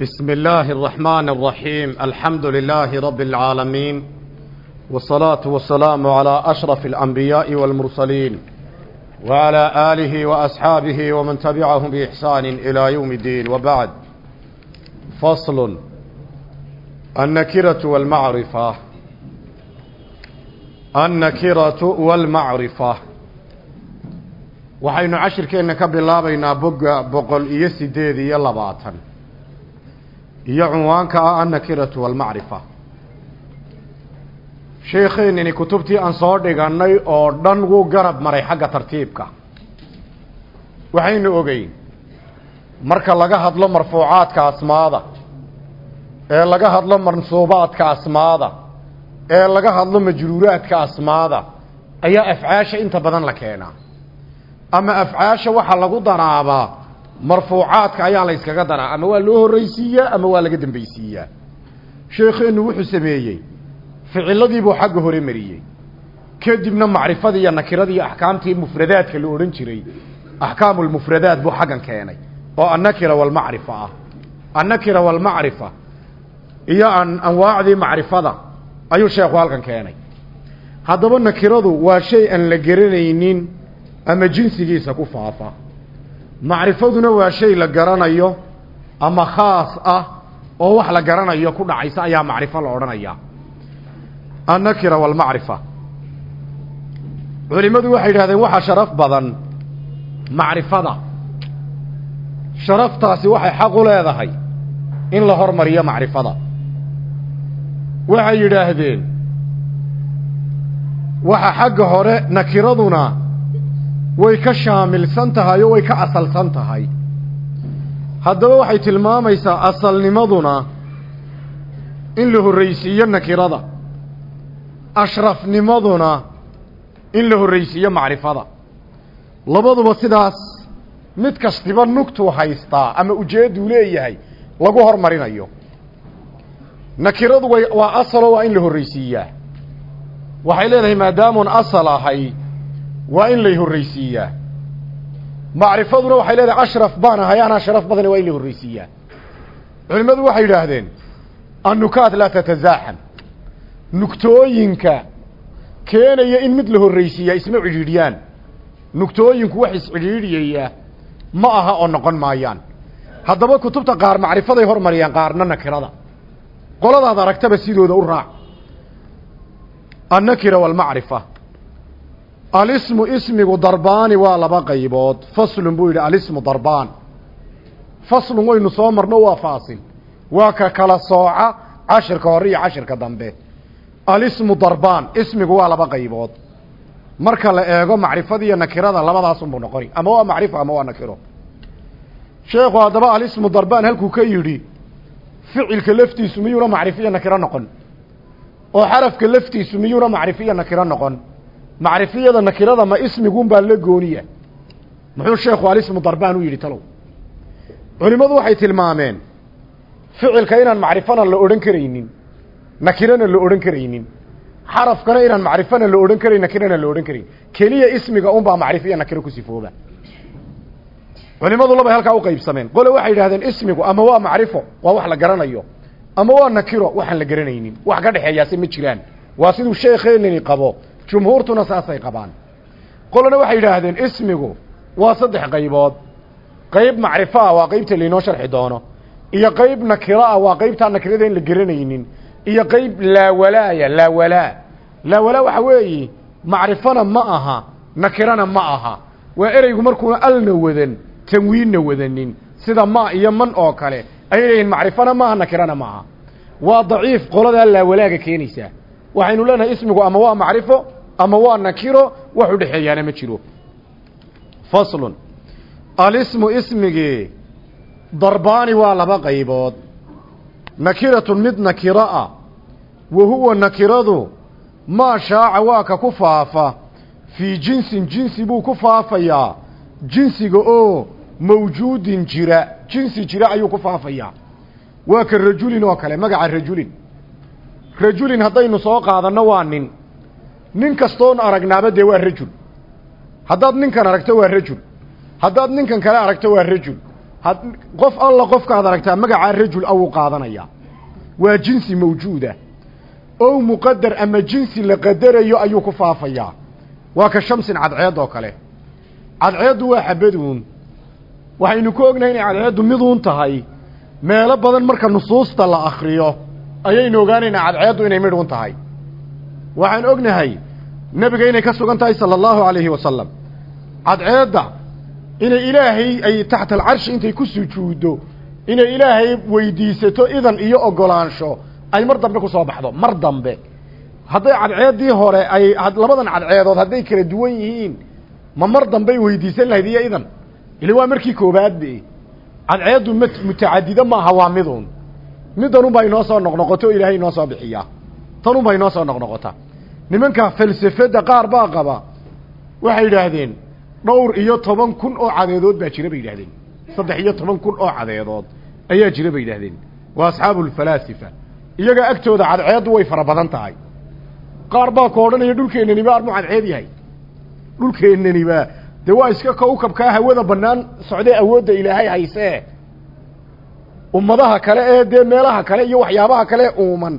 بسم الله الرحمن الرحيم الحمد لله رب العالمين والصلاة والسلام على أشرف الأنبياء والمرسلين وعلى آله وأصحابه ومن تبعهم بإحسان إلى يوم الدين وبعد فصل النكرة والمعرفة النكرة والمعرفة waxaynu cashirkeenna ka bilaabaynaa boga boqol iyo sideed iyo labaatan iyo cunwaanka ah annakiratu walmacrifa. Sheekheenini kutubtii aan soo dhigannay oo dhan wuu garab maray xagga tartiibka. Waxaynu ogeyn marka laga hadlo marfuucaadka asmaada ee laga hadlo mansuubaadka asmaada ee laga hadlo majruuraadka asmaada ayaa afcaasha inta badan la keenaa. Ama afcaasha waxaa lagu daraabaa marfuucaadka ayaa la yskaga daraa. Ama waa loo horraysiiyaa ama waa laga dambaysiiyaa sheekheennu wuxuu sameeyey. Ficiladiibuu xagga hore mariyey. Kadibna macrifadii iyo nakiradii axkaamtii mufradaadka la odhan jiray. Axkaamulmufradaat buu xaggan keenay. Oo annakira walmacrifa ah annakira walmacrifa iyo an anwaacdii macrifada. Ayuu sheekhu halkan keenay. Haddaba nakiradu waa shay aan la garanaynin ama jinsigiisa ku faafa macrifaduna waa shay la garanayo ama khaas ah oo wax la garanayo ku dhacaysa ayaa macrifo la odhanaya. Annakira walmacrifa culimmadu waxay yidhahdeen waxaa sharaf badan macrifada. Sharaftaasi waxay xaq u leedahay in la hormariyo macrifada. Waxay yidhaahdeen waxa xagga hore nakiraduna way ka shaamilsan tahay oo way ka asalsan tahay. Haddaba waxay tilmaamaysaa asalnimaduna in la horraysiiyo nakirada. Ashrafnimaduna in la horraysiiyo macrifada. Labaduba sidaas mid kastiba nugtuu haystaa ama ujeedduu leeyahay lagu hormarinayo. Nakiradu way waa asalo waa in la horraysiiyaa. Waxay leedahay maadaamuun asal ahay waa in lay horraysiiyaa macrifaduna waxay leedahay ashraf baan ahay anaa sharaf badane waa in la horraysiiyaa culimmadu waxay yidhaahdeen annukaat laa tatasaaxam nugtooyinka keenaya in mid la horraysiiyaa isma cidhiidhiyaan. Nugtooyinku wax iscidhiidhiyaya ma aha oo noqon maayaan. Haddaba kutubta qaar macrifaday hormariyaan qaarna nakirada. Qoladaad aragtaba sidooda u raac. Annakira walmacrifa alismu ismigu darbaani waa laba qaybood. Faslun buu yidhi alismu darbaan. Faslun waynu soo marno waa faasil. Waa ka kala sooca cashirka hore iyo cashirka dambe. Alismu darbaan ismigu waa laba qaybood. Marka la eego macrifada iyo nakirada labadaasunbuu noqoni ama waa macrifo ama waa nakiro. Sheekhu haddaba alismu darbaan halkuu ka yidhi ficilka laftiisu miyuuna macrifo iyo nakiro noqon? Oo xarafka laftiisu miyuuna macrifo iyo nakiro noqon macrifiyada nakirada ma ismiguunbaa la gooniya. Muxuu sheekhu alismu darbaan u yidhi talow culimmadu waxay tilmaameen ficilka inaan macrifana la odhan karaynin nakirana la odhan karaynin xarafkana inaan macrifana la odhan karayn nakirana la odhan karayn. Keliya ismiga unbaa macrifo iyo nakiro ku sifooba culimmadu labay halkaa u qaybsameen. Qole waxay yidhahdeen ismigu ama waa macrifo waa wax la garanayo ama waa nakiro waxaan la garanaynin wax ka dhexeeyaase ma jiraan. Waa siduu sheekheenini qabo jumhuurtuna saasay qabaan qolana waxay yidhaahdeen ismigu waa saddex qaybood qayb macrifo ah waa qaybta lainoo sharxi doono iyo qayb nakiro ah waa qaybtaa nakirada in la garanaynin iyo qayb laawalaaya laawalaa laawalaa waxa weeye macrifona ma aha nakirana ma aha waa ereygu markuuna alna wadan tanwiinna wadanin sida ma iyo man oo kale ayay leeyihiin macrifona maaha nakirana ma aha waa daciif qoladaa laawalaaga keenaysaa waxaynu leenahay ismigu ama waa macrifo ama waa nakiro wax u dhexeeyaana ma jiro. Faslun. Alismu ismigii darbaani waa laba qaybood. Nakiratun mid nakiro ah wa huwa nakiradu maa shaaca waa ka ku faafa. Fii jinsin jinsi buu ku faafayaa. Jinsiga oo mawjuudin jira jinsi jira ayuu ku faafayaa. Waa ka rajulin oo kale magaca rajulin. Rajulin haddaynu soo qaadanno waa nin nin kastoon aragnaaba dee waa rajul. Haddaad ninkan aragto waa rajul. Haddaad ninkan kale aragto waa rajul. Qof alla qofkaad aragtaa magacaa rajul awuu qaadanaya. Waa jinsi mawjuuda. Ow muqadar ama jinsi la qadarayo ayuu ku faafayaa. Waa ka shamsin cadceed oo kale. Cadceeddu waa xabaduun waxaynu ku ognahay inay cadceeddu miduun tahay. Meelo badan marka nusuusta la akriyo ayaynu ogaanaynaa cadceeddu inay midhuun tahay. Waxaan ognahay nebiga inay ka sugan tahay sala allahu calayhi wasalam cadceedda inay ilaahay ay taxta alcarshi intay ku sujuuddo inay ilaahay weydiisato idan iyo ogolaansho ay mar dambe ku soo baxdo mar dambe. Hadday cadceeddii hore ay labadan cadceedood hadday kala duwan yihiin ma mar dambey weydiisan lahayd iyo idan. Ila waa markii koobaadbe cadceeddu m mutacadida maaha waa midun midanunbaa inoo soo noqnoqoto o ilaahay inoo soo bixiyaa. Tanunbaa inoo soo noqnoqota nimanka falsafadda qaar baa qaba. Waxay yidhaahdeen dhowr iyo toban kun oo cadeedood baa jira bay yidhahdeen saddex iyo toban kun oo cadeedood ayaa jira bay yidhahdeen waa asxaabu lfalaasifa iyaga agtooda cadceeddu way fara badan tahay. Qaar baa ka odhanaya dhulkeennaniba armuu cadceed yahay. Dhulkeennaniba dee waa iska kawkabkaa hawada bannaan socdee awoodda ilaahay haysee. Ummadaha kale ee dee meelaha kale iyo waxyaabaha kale uuman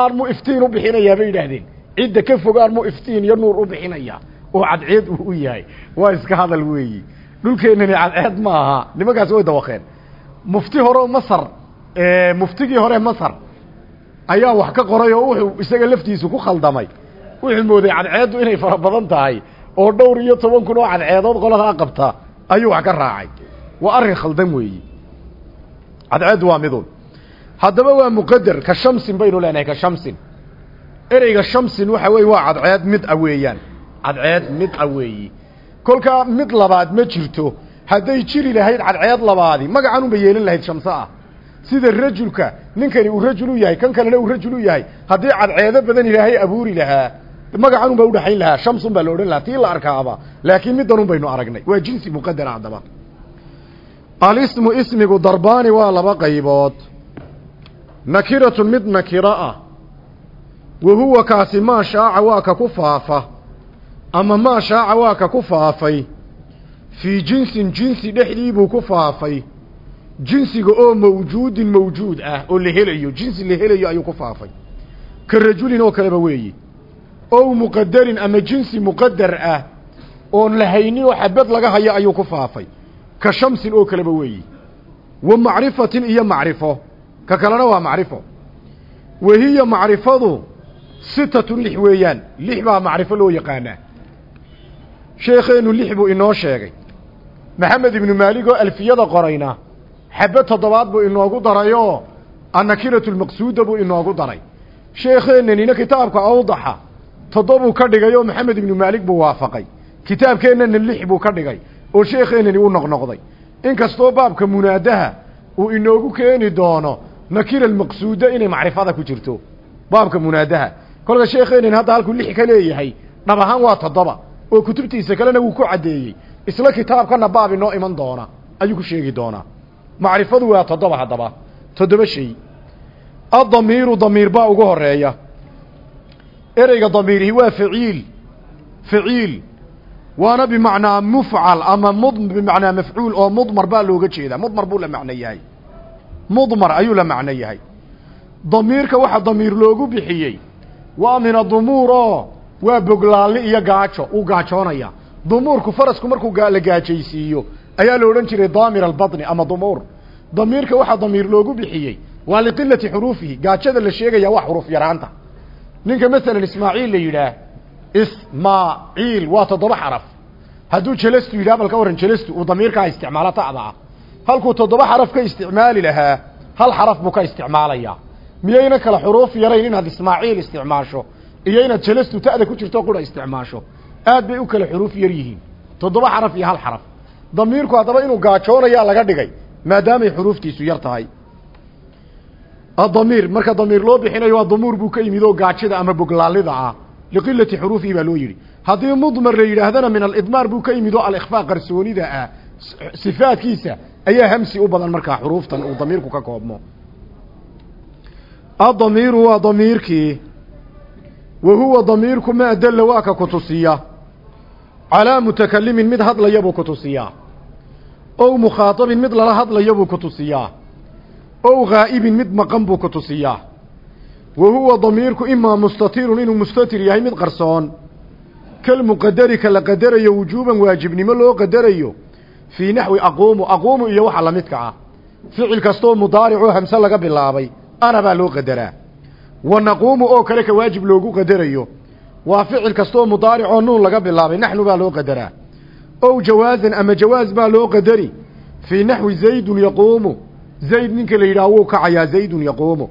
aarmu iftiin u bixinayaa bay yidhaahdeen cidda ka fog aarmu iftiin iyo nuur u bixinaya oo cadceed uu u yahay. Waa iska hadal weeyi. Dhulkeennani cadceed ma aha. Nimankaasi way dawaqeen. Mufti hore masar muftigii hore masar ayaa wax ka qoray oo wuxuu isaga laftiisu ku khaldamay. Wuxuu mooday cadceeddu inay fara badan tahay oo dhowr iyo toban kun oo cadceedood qoladaa qabta ayuu wax ka raacay. Waa arrin khaldan weeyi. Cadceeddu waa midun haddaba waa muqadar ka shamsin baynu leenahay ka shamsin ereyga shamsin waxa weeye waa cadceed mid a weeyaan. Cadceed mid a weeyi. Kolkaa mid labaad ma jirto. Hadday jiri lahayd cadceed labaadi magacan unba yeelan lahayd shamse ah. Sida rajulka ninkani uu rajul u yahay kan kalena uu rajul u yahay haddii cadceedo badan ilaahay abuuri lahaa magacan un baa udhaxayn lahaa shamsun baa la odhan lahaa tii la arkaaba. Laakiin middan un baynu aragnay. Waa jinsi muqadara haddaba. Alismu ismigu darbaani waa laba qaybood. Nakiratun mid nakiro ah wa huwa kaasi maa shaaca waa ka ku faafa. Ama maa shaaca waa ka ku faafay. Fii jinsin jinsi dhexdii buu ku faafay. Jinsiga oo mawjuudin mawjuud ah oo la helayo jinsi la helayo ayuu ku faafay. Ka rajulin oo kaleba weeyi. Ow muqadarin ama jinsi muqadar ah oon la haynin oo xabad laga hayo ayuu ku faafay. Ka shamsin oo kaleba weeyi. Wa macrifatin iyo macrifo. Ka kalena waa macrifo. Wahiya macrifadu sitatun lix weeyaan. Lix baa macrifo loo yaqaanaa. Sheekheennu lix buu inoo sheegay. Maxamed ibnu maalig oo alfiyada qorayna xabad toddobaad buu inoogu darayoo annakiratu lmaqsuuda buu inoogu daray. Sheekheennanina kitaabka awdaxa toddobuu ka dhigay oo maxamed ibnu maalig buu waafaqay. Kitaabkeennana lix buu ka dhigay oo sheekheennani u noqnoqday. Inkastoo baabka munaadaha uu inoogu keeni doono nakira almaqsuuda inay macrifada ku jirto. Baabka munaadaha kolka sheekheennani hadda halkuu lix ka leeyahay dhab ahaan waa toddoba oo kutubtiisa kalena wuu ku caddeeyey. Isla kitaabkana baab inoo iman doona ayuu ku sheegi doonaa. Macrifadu waa toddoba haddaba toddoba shay. Addamiiru damiir baa ugu horreeya ereyga damiirihi waa faciil faciil waana bimacnaa mufcal ama mud bimacnaa mafcuul oo mudmar baa looga jeedaa. Mudmar buu la macno yahay. Mudmar ayuu la macno yahay. Damiirka waxa damiir loogu bixiyey waa mina dumuur oo waa boglaalli iyo gaajo uu gaajoonaya dumuurku farasku markuu la gaajaysiiyo ayaa la odhan jiray daamir albatni ama dumuur damiirka waxaa damiir loogu bixiyey waa liqilati xuruufihi gaajada la sheegaya waa xuruuf yaraanta. Ninka masalan ismaaciil la yidhaah ismaaciil waa toddoba xaraf. Hadduu jelastu yidhaha bal ka warran jelastu uu damiirkaa isticmaalo ta'da. Ah halkuu toddoba xaraf ka isticmaali lahaa hal xaraf buu ka isticmaalayaa miyayna kala xuruuf yarayn inaad ismaaciil isticmaasho iyo inaad jelastu ta'da ku jirto qura isticmaasho aad bay u kala xuruuf yar yihiin. Toddoba xaraf iyo hal xaraf. Damiirku haddaba inuu gaajoonayaa laga dhigay maadaamay xuruuftiisu yar tahay. Adamiir marka damiir loo bixinayo waa damuur buu ka yimid oo gaajada ama boglaalida ah. Liqilati xuruufihi baa loo yidhi. Haddii mudmar la yidhaahdana min alidmaar buu ka yimid oo alikhfaa qarsoonida ah sifaadkiisa ayaa hamsi u badan markaa xuruuftan uu damiirku ka koobmo adamiiru waa damiirkii. Wa huwa damiirku maa dalla waa ka kutusiya. Calaa mutakalimin mid hadlayabuu kutusiyaa ow mukhaatabin mid lala hadlayo buu ku tusiyaa ow ghaa'ibin mid maqan buu ku tusiyaa wa huwa damiirku imaa mustatirun inuu mustatir yahay mid qarsoon. Kalmuqadari ka la qadarayo wujuuban waajibnimo loo qadarayo. Fii naxwi aquumu aquumu iyo waxa la midka ah. Ficil kastoo mudaaricoo hamse laga bilaabay ana baa loo qadaraa wa naquumu oo kale ka waajib loogu qadarayo waa ficil kastoo mudaaricoo nuun laga bilaabay naxnu baa loo qadaraa ow jawaazan ama jawaaz baa loo qadari fii naxwi zaydun yaquumu zayd ninka la yidhaha wuu kacayaa zaydun yaquumu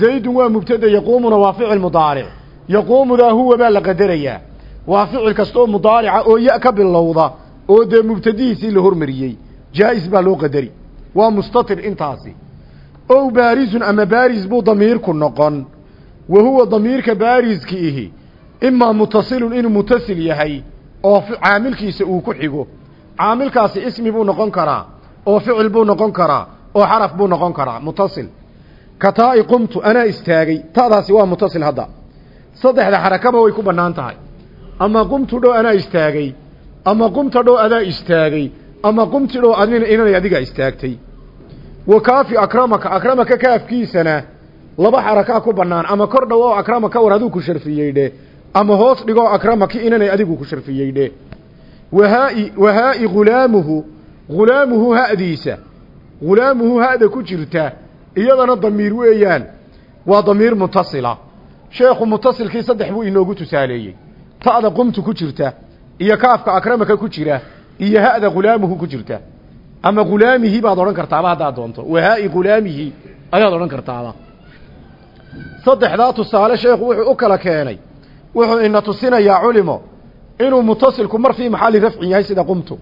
zaydun waa mubtada yaquumuna waa ficil mudaaric yaquumudaa huwa baa la qadarayaa waa ficil kastoo mudaarica oo ya ka bilowda oo dee mubtadihiisii la hormariyey jaa'is baa loo qadari waa mustatir intaasi ow baarisun ama baaris buu damiirku noqon wa huwa damiirka baariski ihi imaa mutasilun inuu mutasil yahay oo caamilkiisa uu ku xigo caamilkaasi ismi buu noqon karaa oo ficil buu noqon karaa oo xaraf buu noqon karaa mutasil kataa'i qumtu anaa istaagay ta'daasi waa mutasil hadda saddexda xarakaba way ku bannaan tahay ama qumtu dhow anaa istaagay ama qumta dhow adaa istaagay ama qumti dhow adina inanay adigaa istaagtay wa kaafi akramaka akramaka kaafkiisana laba xarakaa ku bannaan. Ama kor dhow oo akramaka war aduu ku sharfiyey dhe ama hoos dhigoo akramaki inanay adigu ku sharfiyey dhe wahaai wahaai hulaamuhu hulaamuhu ha'diisa. Hulaamuhu ha'da ku jirta iyadana damiir weeyaan. Waa damiir mutasila. Sheekhu mutasilkii saddex buu inoogu tusaaleeyey. Ta'da qumtu ku jirta iyo kaafka akramaka ku jira iyo ha'da hulaamuhu ku jirta ama hulaamihi baad odhan kartaaba haddaad doonto. Wahaai hulaamihi ayaad odhan kartaaba saddexdaa tusaale sheekhu wuxuu u kala keenay. Wuxuu ina tusinayaa culimo inuu mutasilku mar fii maxalli rafcin yahay sida qumtu.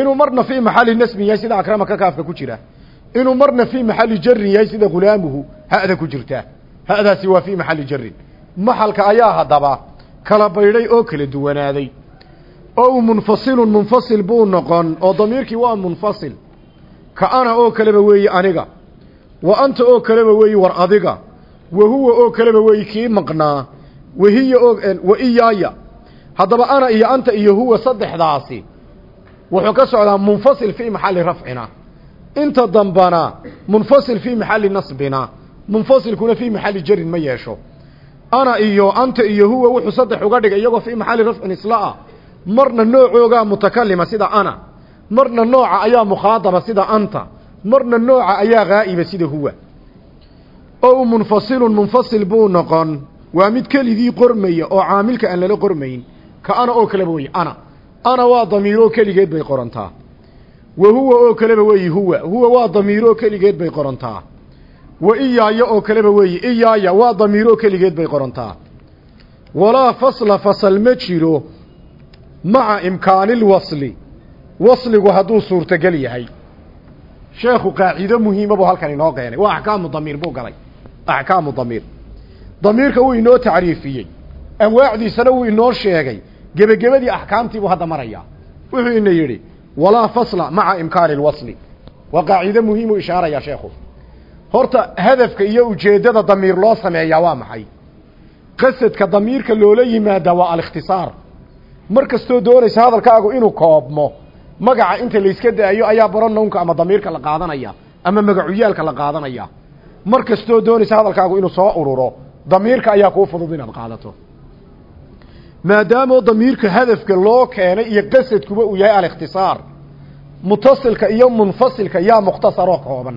Inuu marna fii maxalli nasbin yahay sida akramaka kaafka ku jira. Inuu marna fii maxalli jarin yahay sida hulaamuhu ha'da ku jirta. Ha'daasi waa fii maxalli jarin maxalka ayaa haddaba kala baydhay oo kala duwanaaday ow munfasilun munfasil buu noqon oo damiirkii waa munfasil ka ana oo kaleba weeyi aniga wa anta oo kaleba weeyi war adiga wa huwa oo kaleba weeyi kii maqnaa wahiya oo wa iyaaya haddaba ana iyo anta iyo huwa saddexdaasi wuxuu ka socdaa munfasil fii maxalli rafcina inta dambana munfasil fii maxalli nasbina munfasilkuna fii maxalli jarin ma yeesho ana iyo anta iyo huwa wuxuu saddex uga dhigay iyagoo fii maxalli rafcin marna noocoogaa mutakalima sida ana marna nooca ayaa mukhaadaba sida anta marna nooca ayaa haa'iba sida huwa. Ow munfasilun munfasil buu noqon. Waa mid keligii qormaya oo caamilka aan lala qormayn ka ana oo kaleba wey ana. Ana waa damiiroo keligeed bay qorantaa. Wa huwa oo kaleba weeyi huwa. Huwa waa damiiroo keligeed bay qorantaa. Wa iyaaya oo kaleba weeyi iyaaya waa damiiroo keligeed bay qorantaa. Walaa fasla fasal ma jiro maca imkaanilwasli wasligu hadduu suurtogel yahay. Sheekhu qaacido muhiima buu halkan inoo keenay. Waa axkaamu damiir buu galay. Axkaamu damiir. Damiirka wuu inoo tacriifiyey. Anwaacdiisana wuu inoo sheegay. Gebagebadii axkaamtii buu hadda marayaa wuxuu ina yidhi walaa fasla maca imkaani lwasli waa qaacido muhiimuu ishaarayaa sheekhu. Horta hadafka iyo ujeeddada damiir loo sameeyaa waa maxay? Qasadka damiirka loola yimaadaa waa alikhtisaar mar kastoo doonaysa hadalkaagu inuu koobmo magaca inta layska daayo ayaa baronownka ama damiirka la qaadanaya ama magacuyaalka la qaadanaya. Mar kastoo doonaysa hadalkaagu inuu soo ururo damiirka ayaa kuu fudud inaad qaadato. Maadaamoo damiirka hadafka loo keenay iyo qasadkuba uu yahay alikhtisaar mutasilka iyo munfasilka yaa mukhtasaroo kooban.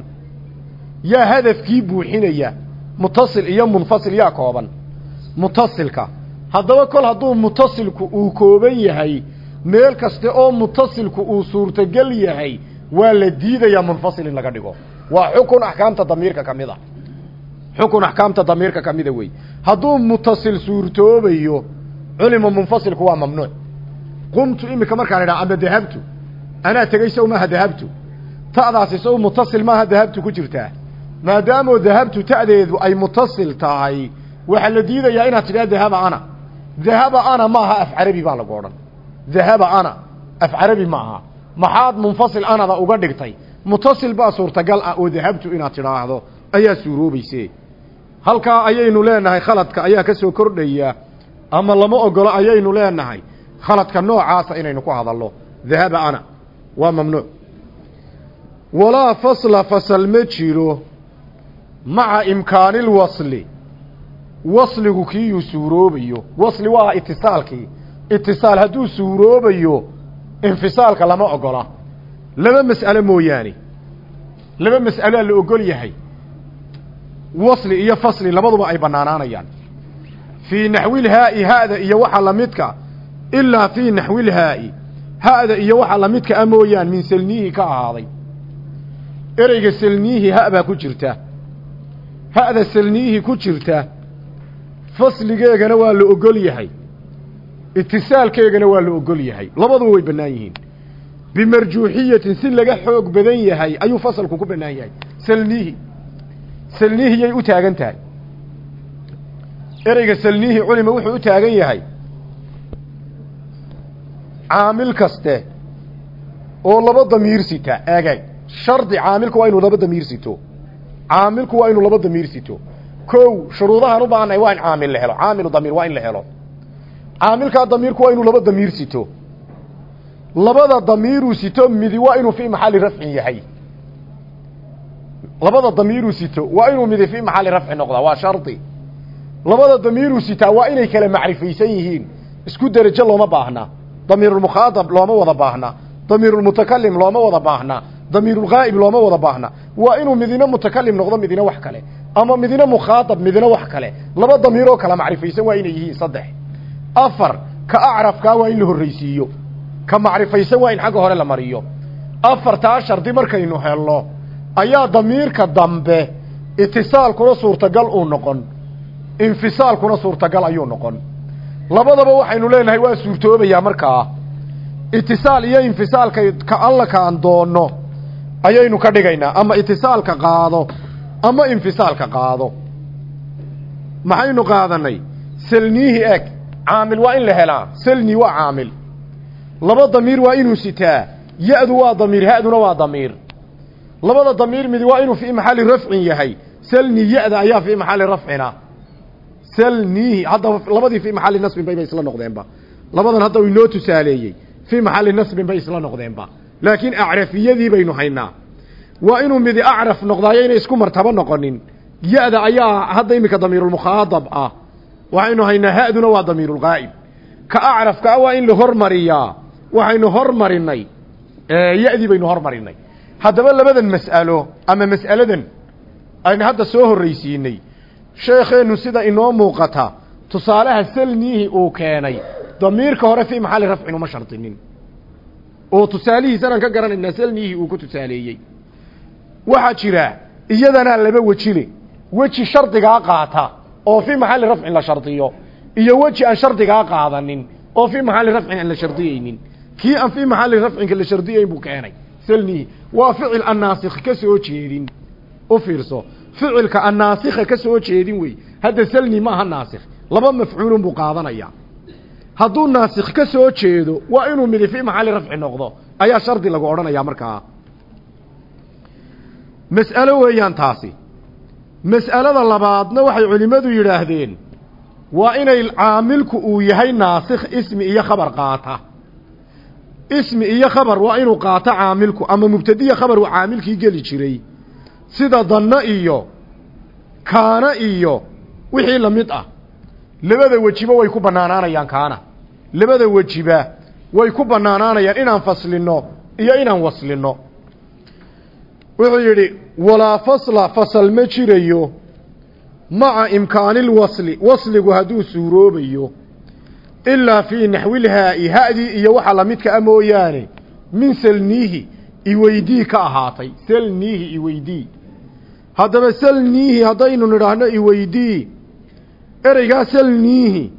Yaa hadafkii buuxinaya mutasil iyo munfasil yaa kooban. Mutasilka haddaba kol hadduu mutasilku uu kooban yahay meel kaste oo mutasilku uu suurtogel yahay waa la diidayaa munfasil laga dhigo. Waa xukun axkaamta damiirka ka mid a xukun axkaamta damiirka ka mida wey. Hadduu mutasil suurtoobayo culima munfasilku waa mamnuuc. Qumtu imika markaan idhaha ama dahabtu? Anaa tegey sow maaha dahabtu? Ta'daasi sow mutasil maaha dahabtu ku jirtaa. Maadaamoo dahabtu ta'deedu ay mutasil tahay waxaa la diidayaa inaad tidhaha dahaba ana dahaba ana maaha af carabi baa lagu odhan. Dahaba ana af carabi maaha maxaad munfasil anada uga dhigtay? Mutasil baa suurtagal ah oo dahabtu inaad tidhaahdo. Ayaa suuroobayse halkaa ayaynu leenahay khaladka ayaa ka soo kordhaya. Ama lama ogolo ayaynu leenahay khaladka noocaasa inaynu ku hadalno. Dahaba ana waa mamnuuc. Walaa fasla fasal ma jiro. Maca imkaanilwasli wasligu kiiyuu suuroobayo wasli waa itisaalkii. Itisaal hadduu suuroobayo infisaalka lama ogola. Laba mas'alo mooyaane. Laba mas'aloa la ogol yahay. Wasli iyo fasli labaduba ay bannaanaanayaan. Fii naxwilhaa'i ha'da iyo waxa la midka ilaa fii naxwilhaa'i ha'da iyo waxa la midka a mooyaan min selniihi ka ahaaday. Ereyga selniihi ha baa ku jirta. Ha'da selniihi ku jirta fasligeegana waa la ogol yahay. Itisaalkeegana waa la ogol yahay. Labaduba way bannaan yihiin. Bimarjuuxiyatin si laga xoog badan yahay ayuu fasalku ku bannaan yahay. Selniihi selniihiyay u taagan tahay. Ereyga selniihi culima wuxuu u taagan yahay. Caamil kaste oo laba damiir sita eegay shardi caamilku waa inuu laba damiir sito. Caamilku waa inuu laba damiir sito kow shuruudahaan u baahannahay waa in caamil la helo. Caamilu damiir waa in la helo. Caamilkaa damiirku waa inuu laba damiir sito. Labada damiiruu sito midi waa inuu fii maxalli rafcin yahay. Labada damiiruu sito waa inuu midi fii maxalli rafci noqdaa waa shardi. Labada damiiruu sitaa waa inay kala macrifaysan yihiin. Isku derajo looma baahna. Damiirulmukhaadab looma wada baahna. Damiirulmutakalim looma wada baahna. Damiirulghaa'ib looma wada baahna. Waa inuu midina mutakalim noqdo midina wax kale ama midina mukhaadab midina wax kale. Laba damiiroo kala macrifaysan waa inay yihiin saddex. Afar ka acrafkaa waa in la horraysiiyo. Ka macrifaysan waa in xagga hore la mariyo. Afartaa shardi markaynu helno ayaa damiirka dambe itisaalkuna suurtagal uu noqon. Infisaalkuna suurtagal ayuu noqon. Labadaba waxaynu leenahay waa suurtoobayaa markaa itisaal iyo infisaalka ka alla kaan doonno ayaynu ka dhigaynaa. Ama itisaalka qaado ama infisaalka qaado. Maxaynu qaadanay? Selniihi eg caamil waa in la helaa. Selni waa caamil. Laba damiir waa inuu sitaa. Ya-du waa damiir ha-duna waa damiir. Labada damiir midi waa inuu fii maxalli rafcin yahay. Selni ya-da ayaa fii maxalli rafcina. Selniihi hadda labadii fii maxalli nasbin bay bay isla noqdeenba. Labadan hadda uu inoo tusaaleeyey fii maxalli nasbin bay isla noqdeenba. Laakiin acrafiyadii baynu haynaa waa inuu midi acraf noqdaayo inay isku martabo noqonin. Ya-da ayaa hadda iminka damiirulmukhaadab ah. Waxaynu haynaa ha-duna waa damiirulgaa'ib ka acrafkaa waa in la hormariyaa. Waxaynu hormarinay. Ya-dii baynu hormarinay. Haddaba labadan mas'alo ama mas'aladan aynu hadda soo horraysiinay. Sheekheennu sida inoo muuqata tusaalaha selniihi uu keenay damiirka hore fii maxalli rafcin uma shardinin oo tusaalihiisanaan ka garanaynaa selniihi uu ku tusaaleeyey waxaa jira iyadanaa laba wejile weji shardigaa qaata oo fii maxalli rafcin la shardiyo. Iyo weji aan shardigaa qaadanin oo fii maxalli rafcin aan la shardiyeynin kii aan fii maxalli rafcinka la shardiyeyn buu keenay. Selnihi waa ficil aan naasikh ka soo jeedin. U fiirso ficilka aan naasikha ka soo jeedin wey. Hadda selni ma aha naasikh laba mafcuulun buu qaadanaya hadduu naasikh ka soo jeedo waa inuu midi fii maxalli rafci noqdo. Ayaa shardi lagu odhanayaa markaa mas'alo weeyaan taasi. Mas'alada labaadna waxay culimmadu yidhaahdeen waa inay caamilku uu yahay naasikh ismi iyo khabar qaata. Ismi iyo khabar waa inuu qaato caamilku ama mubtadiya khabar uu caamilkii geli jiray. Sida danno iyo kaana iyo wixii la mid ah. Labada wejiba way ku bannaanaanayaan kaana. Labada wejiba way ku bannaanaanayaan inaan faslinno iyo inaan waslinno wuxuu yidhi walaa fasla fasal ma jirayo. Maca imkaanilwasli wasligu hadduu suuroobayo. Ilaa fii naxwilhaa'i ha'dii iyo waxa lamidka a mooyaane. Min selniihi iweydii ka ahaatay. Selniihi iweydii. Haddaba selniihi haddaynu nidhaahno iweydii. Ereygaa selniihi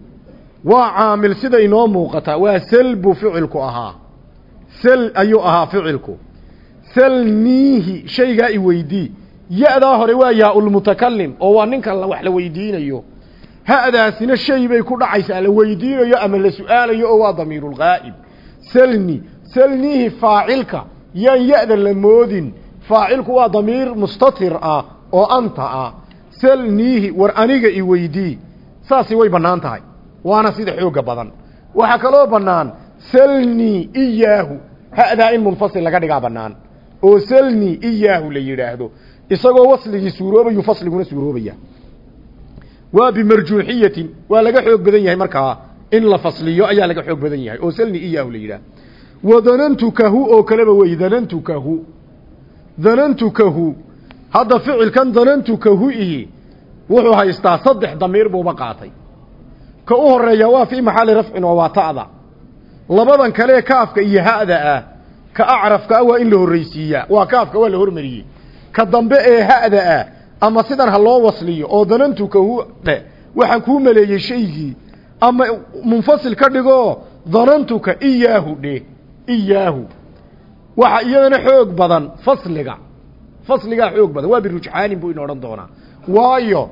waa caamil sida inoo muuqata waa sel buu ficilku ahaa. Sel ayuu ahaa ficilku selniihi shaygaa iweydii ya-daa hore waa yaa-ulmutakalim oo waa ninka wax la weydiinayo. Ha'daasina shay bay ku dhacaysaa la weydiinayo ama la su'aalayo oo waa damiirulghaa'ib selni selniihi faacilka yaan ya-da la moodin. Faacilku waa damiir mustatir ah oo anta ah. Selniihi war aniga iweydii saasi way bannaan tahay waana sida xooga badan. Waxaa kaloo bannaan selnii iyaahu. Ha'daa in munfasil laga dhigaa bannaan oo salni iyaahu la yidhaahdo isagoo wasligii suuroobayu fasliguna suuroobaya waa bimarjuuxiyatin waa laga xoog badan yahay markaa in la fasliyo ayaa laga xoog badan yahay oo salni iyaahu la yidhaahdo wadanantukahu oo kaleba wey danantukahu. Danantukahu hadda ficilkan danantukahu ihi wuxuu haystaa saddex damiir buuba qaatay. Ka u horreeya waa fii maxalli rafcin oo labadan kalee kaafka iyo ha'da ah ka acrafka ah waa in la horreysiiyaa waa kaafka waa la hormariyey. Ka dambe ee ha'da ah ama sidan ha loo wasliyo oo danantukahu dhe waxaan kuu maleeyey shaygii. Ama munfasil ka dhigoo danantuka iyaahu dhe iyaahu. Waxa iyadana xoog badan fasliga. Fasligaa xoog badan. Waa birujxaanin buu ina odhan doonaa. Waayo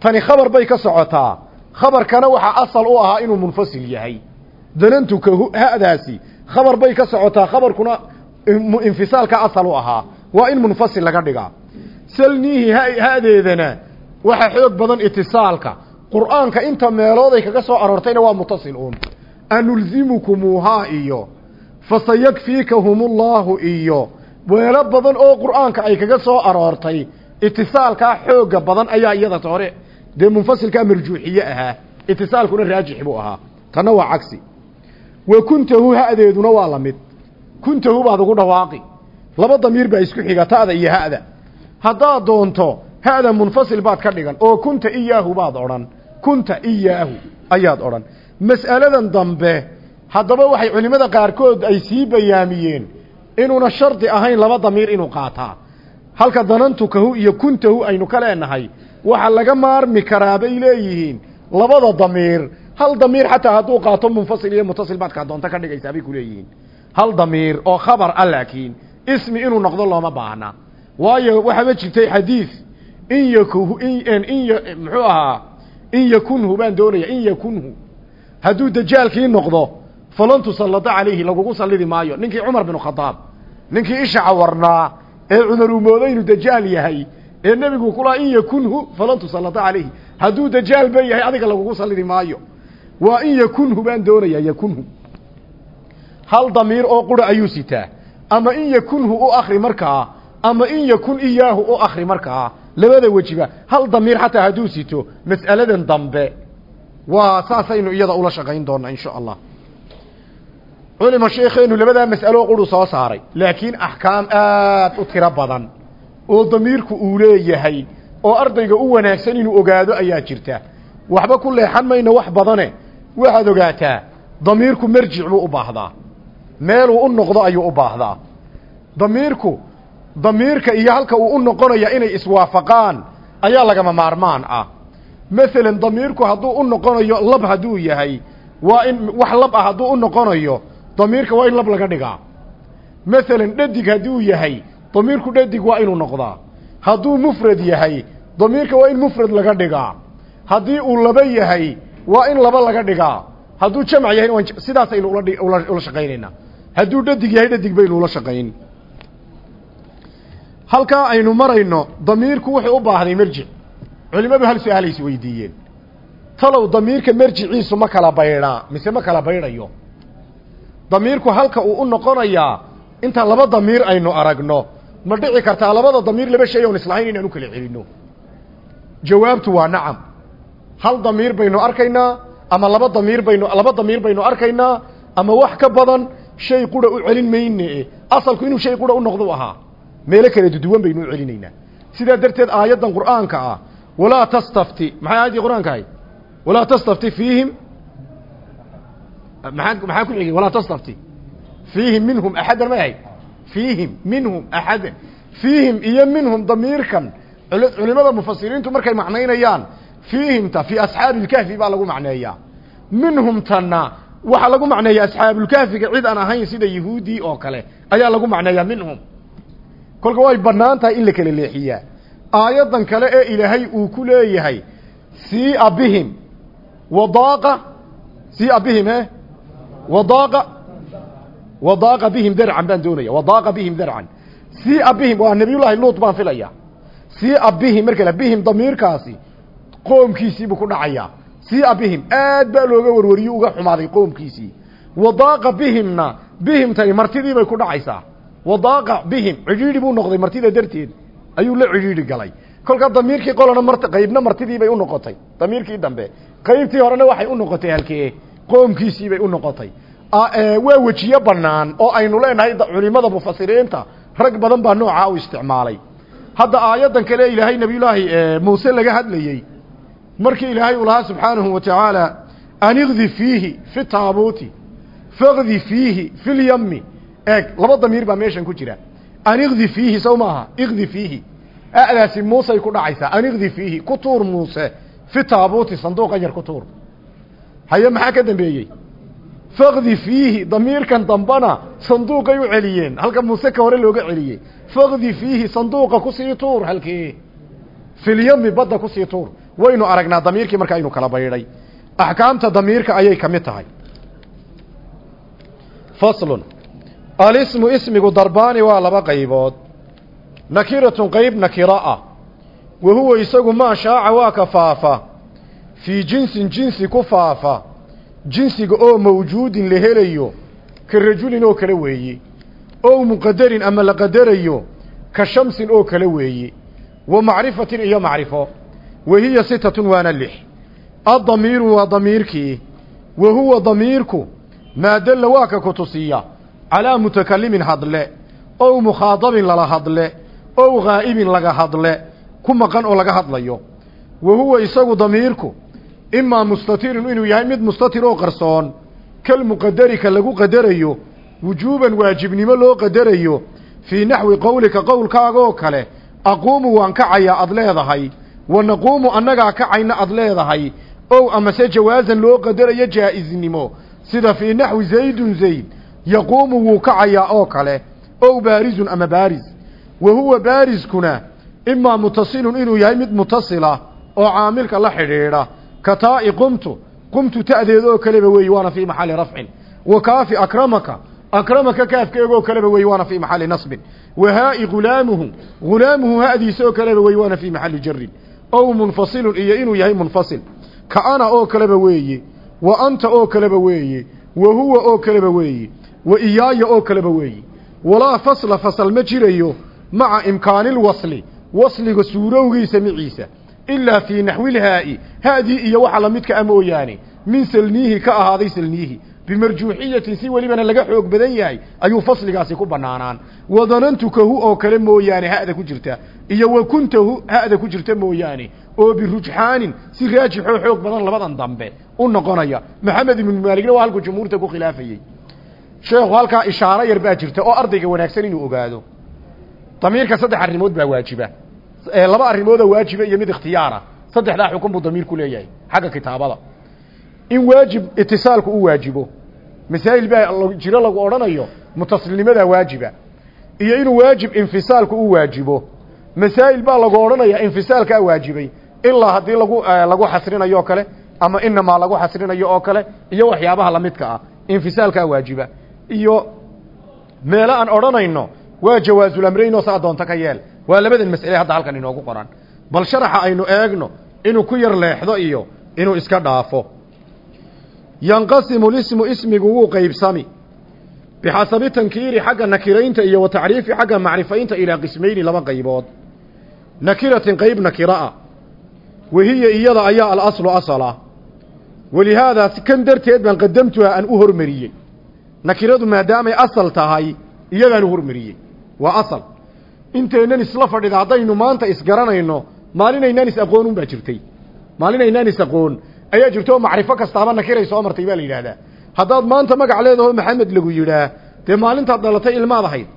tani khabar bay ka socotaa. Khabarkana waxaa asal u ahaa inuu munfasil yahay. Danantuka hadaasi khabar bay ka socotaa khabarkuna infisaalka asal u ahaa. Waa in munfasil laga dhigaa. Salniihi hadeedana waxaa xoog badan itisaalka. Qur'aanka inta meelooday kaga soo aroortayna waa mutasil uun. Anulzimukumuuhaa iyo fasayakfiikahumullaahu iyo weelo badan oo qur'aanka ay kaga soo aroortay itisaalkaa xooga badan ayaa iyada hore dee munfasilkaa marjuuxiye ahaa itisaalkuna raajix buu ahaa. Tanna waa cagsi wa kuntahu ha'deeduna waa la mid. Kuntahu baad ugu dhawaaqi. Laba damiir baa isku xiga ta'da iyo ha'da. Haddaad doonto ha'da munfasil baad ka dhigan oo kunta iyaahu baad odhan. Kunta iyaahu ayaad odhan. Mas'aladan dambe haddaba waxay culimmada qaarkood ay sii bayaamiyeen inuuna shardi ahayn laba damiir inuu qaataa. Halka danantukahu iyo kuntahu aynu ka leenahay waxa laga maarmi karaa bay leeyihiin labada damiir hal damiir xataa hadduu qaato munfasil iyo mutasil baad kaa doonto ka dhigaysaa bay kuleeyihiin hal damiir oo khabar ah laakiin ismi inuu noqdo looma baahna. Waayo waxaaba jirtay xadiis in yakuhu in muxuu ahaa in yakunhu baan doonaya in yakunhu. Hadduu dajaalkii noqdo falan tusallada calayhi lagugu sallidi maayo. Ninkii cumar binu khadaab ninkii isha cawarnaa ee cumar uu moodo inuu dajaal yahay ee nebigu kulaha in yakunhu falan tusallada calayhi. Hadduu dajaal ba yahay adiga lagugu sallidi maayo waa in yakunhu baan doonayaa yakunhu hal damiir oo qura ayuu sitaa? Ama in yakunhu u akri markaa? Ama in yakun iyaahu u akri markaa? Labada wejiba hal damiir xataa hadduu sito mas'aladan dambe waa saasaynu iyada ula shaqayn doonaa insha allah. Culima sheekheenu labadaa mas'alo quru soo saaray. Laakiin axkaam aad u tiro badan oo damiirku uu leeyahay oo ardayga u wanaagsan inuu ogaado ayaa jirta. Waxba ku leexan mayno wax badane waxaad ogaataa damiirku marjic buu u baahdaa. Meeluu u noqdo ayuu u baahdaa. Damiirku damiirka iyo halka uu u noqonaya inay iswaafaqaan ayaa lagama maarmaan ah. Masalan damiirku hadduu u noqonayo lab hadduu yahay waa in wax lab ah hadduu u noqonayo damiirka waa in lab laga dhigaa. Masalan dhadig hadduu yahay damiirku dhadig waa inuu noqdaa. Hadduu mufrad yahay damiirka waa in mufrad laga dhigaa. Haddii uu laba yahay waa in laba laga dhigaa. Hadduu jamc yahay sidaasaynu ula shaqaynaynaa hadduu dhadig yahay dhadig baynu ula shaqayn halkaa aynu marayno damiirku wuxuu u baahday merjic culimadu hal su'aalay is weydiiyeen. Talow damiirka merjiciisu ma kala baydhaa mise ma kala baydhayo damiirku halka uu u noqonayaa inta laba damiir aynu aragno ma dhici kartaa labada damiir laba shay oon islahayn inaan u kala celinno? Jawaabtu waa nacam hal damiir baynu arkaynaa ama laba damiir baynu laba damiir baynu arkaynaa ama wax ka badan shay qura u celin mayne asalku inuu shay qura u noqdo ahaa meelo kala duwan baynu u celinaynaa. Sidaa darteed aayaddan qur'aanka ah walaa tastafti maxay aayaddii qur'aanka ahayd? Walaa tastafti fiihim maxaa maxaa ku xigay walaa tastafti fiihim minhum axadan may ahayd? Fiihim minhum axadan fiihim iyo minhum damiirkan. Culimada mufasiriintu markay macnaynayaan fiihimta fii asxaabi lkahfi baa lagu macneeyaa. Minhumtana waxaa lagu macneeyaa asxaabulkahfiga cid aan ahayn sida yahuudii oo kale ayaa lagu macneeyaa minhum. Kolka way bannaan tahay in la kala leexiyaa. Aayaddan kale ee ilaahay uu ku leeyahay siia bihim wadaaqa siia bihim e wadaaqa wadaaqa bihim darcan baan doonaya wadaaqa bihim darcan siia bihim waa nabiyullaahi luut baan filaya siia bihim marka la bihim damiirkaasi qoomkiisiibuu ku dhacayaa. Siia bihim aad baa looga warwariyo uga xumaaday qoomkiisii. Wadaaqa bihimna bihimtani martidii bay ku dhacaysaa. Wadaaqa bihim cidhiidhi buu noqday martida darteed. Ayuu la cidhiidhi galay. Kolka damiirkii qolana mart qaybna martidiibay u noqotay. Damiirkii dambe qaybtii horena waxay u noqotay halkee. Qoomkiisiibay u noqotay. Waa wejiyo bannaan oo aynu leenahay culimada mufasiriinta rag badan baa noocaa u isticmaalay. Hadda aayaddan kale ilaahay nebiyullaahi muuse laga hadlayey markii ilaahay uu lahaa subxaanahu wa tacaala an ikdi fiihi fi taabuuti faqdi fiihi fi lyami eeg laba damiir baa meeshan ku jira. An ikdi fiihi sow maaha ikdi fiihi. Adaasi muusey ku dhacaysaa an ikdi fiihi ku tuur muuse. Fi taabuuti sanduuqa yar ku tuur. Haye maxaa ka dambeeyey? Faqdi fiihi damiirkan dambana sanduuqay u celiyeen. Halka muuse ka hore looga celiyey. Faqdi fiihi sanduuqa ku sii tuur halkee filyami badda ku sii tuur waynu aragnaa damiirkii marka aynu kala baydhay. Axkaamta damiirka ayay ka mid tahay. Faslun. Alismu ismigu darbaani waa laba qaybood. Nakiratun qayb nakiro ah. Wa huwa isagu maa shaaca waa ka faafa. Fii jinsin jinsi ku faafa. Jinsiga oo mawjuudin la helayo ka rajulin oo kale weeye ow muqadarin ama la qadarayo ka shamsin oo kale weeye wa macrifatin iyo macrifo wa hiya sitatun waana lix. Addamiiru waa damiirkii wa huwa damiirku maa dalla waa ka ku tusiya calaa mutakalimin hadle ow mukhaadabin lala hadle ow ghaa'ibin laga hadle ku maqan oo laga hadlayo. Wa huwa isagu damiirku imaa mustatirun inuu yahay mid mustatir oo qarsoon kalmuqadarika lagu qadarayo wujuuban waajibnimo loo qadarayo fii naxwi qowlika qowlkaagoo kale aquumu waan kacayaa leedahay wa naquumu annagaa kacayna ad leedahay. Ow amase jawaasan loo qadarayo jaa'iznimo sida fii naxwi zaydun zayd. Yaquumu wuu kacayaa oo kale. Ow baarizun ama baariz. Wa huwa baariskuna imaa mutasilun inuu yahay mid mutasila oo caamilka la xidhiidha. Ka taa'i qumtu. Qumtu ta'deeda oo kaleba weeye waana fii maxalli rafcin. Wa kaafi akramaka. Akramaka kaafkeegoo kaleba weeye waana fii maxalli nasbin. Wa haa'i hulaamuhu hulaamuhu kaleba weeye waana fii maxalli jarin ow munfasilun iyo inuu yahay munfasil. Ka ana oo kaleba weeye wa anta oo kaleba weeye wa huwa oo kaleba weeye wa iyaaya oo kaleba weeye walaa fasla fasal ma jirayo maca imkaanilwasli wasliga suurowgiisa miciisa. Ilaa fii naxwilhaa'i haadii iyo waxa lamidka a mooyaane min salniihi ka ahaaday salniihi bimarjuuxiyatin si welibana laga xoog badan yahay ayuu fasligaasi ku banaanaan wadanantukahu oo kale mooyaane ha'da ku jirta. Iyo wa kuntahu ha'da ku jirta mooyaane. Oo birujxaanin si raajixoo xoog badan labadan dambe u noqonaya. Maxamed ibnu maaligna waa halkuu jumhuurta ku khilaafayey. Sheekhu halkaa ishaaro yar baa jirta oo ardayga wanaagsan inuu ogaado. Damiirka saddex arrimood baa waajiba. Laba arrimooda waajiba iyo mid ikhtiyaara. Saddexdaa xukun buu damiirku leeyahay xagga kitaabada. In waajib itisaalku u waajibo masaa'il baa jiro lagu odhanayo mutasilnimadaa waajiba. Iyo inuu waajib infisaalku u waajibo. Masaa'il baa lagu odhanaya infisaalkaa waajibay. Ilaa haddii lagu lagu xasrinayo kale ama inamaa lagu xasrinayo oo kale iyo waxyaabaha lamidka ah infisaalkaa waajiba. Iyo meelo aan odhanayno waa jawaazulamrayn oo saa doonto ka yeel. Waa labadan mas'ale hadda halkan inoogu qoran. Bal sharaxa aynu eegno inuu ku yar leexdo iyo inuu iska dhaafo yanqasimu lismu ismigu wuu qaybsami. Bixasabi tankiiri xagga nakiraynta iyo wa tacriifi xagga macrifaynta ilaa qismayni laba qaybood. Nakiratin qayb nakira'a wahiya iyada ayaa alaslu asala. Walihaadaa kan darteed baan qadamtuha aan u hormariyey. Nakiradu maadaamay asal tahay iyadaan u hormariyey. Waa asal. Inteennan isla fadhida haddaynu maanta isgaranayno maalinaynaan is aqoon unbaa jirtay. Maalinaynaan is aqoon ayaa jirta oo macrifo kastaaba nakiray soo martay baa la yidhaahdaa haddaad maanta magac leedaho maxamed lagu yidhaah dee maalintaad dhalatay ilmaad ahayd.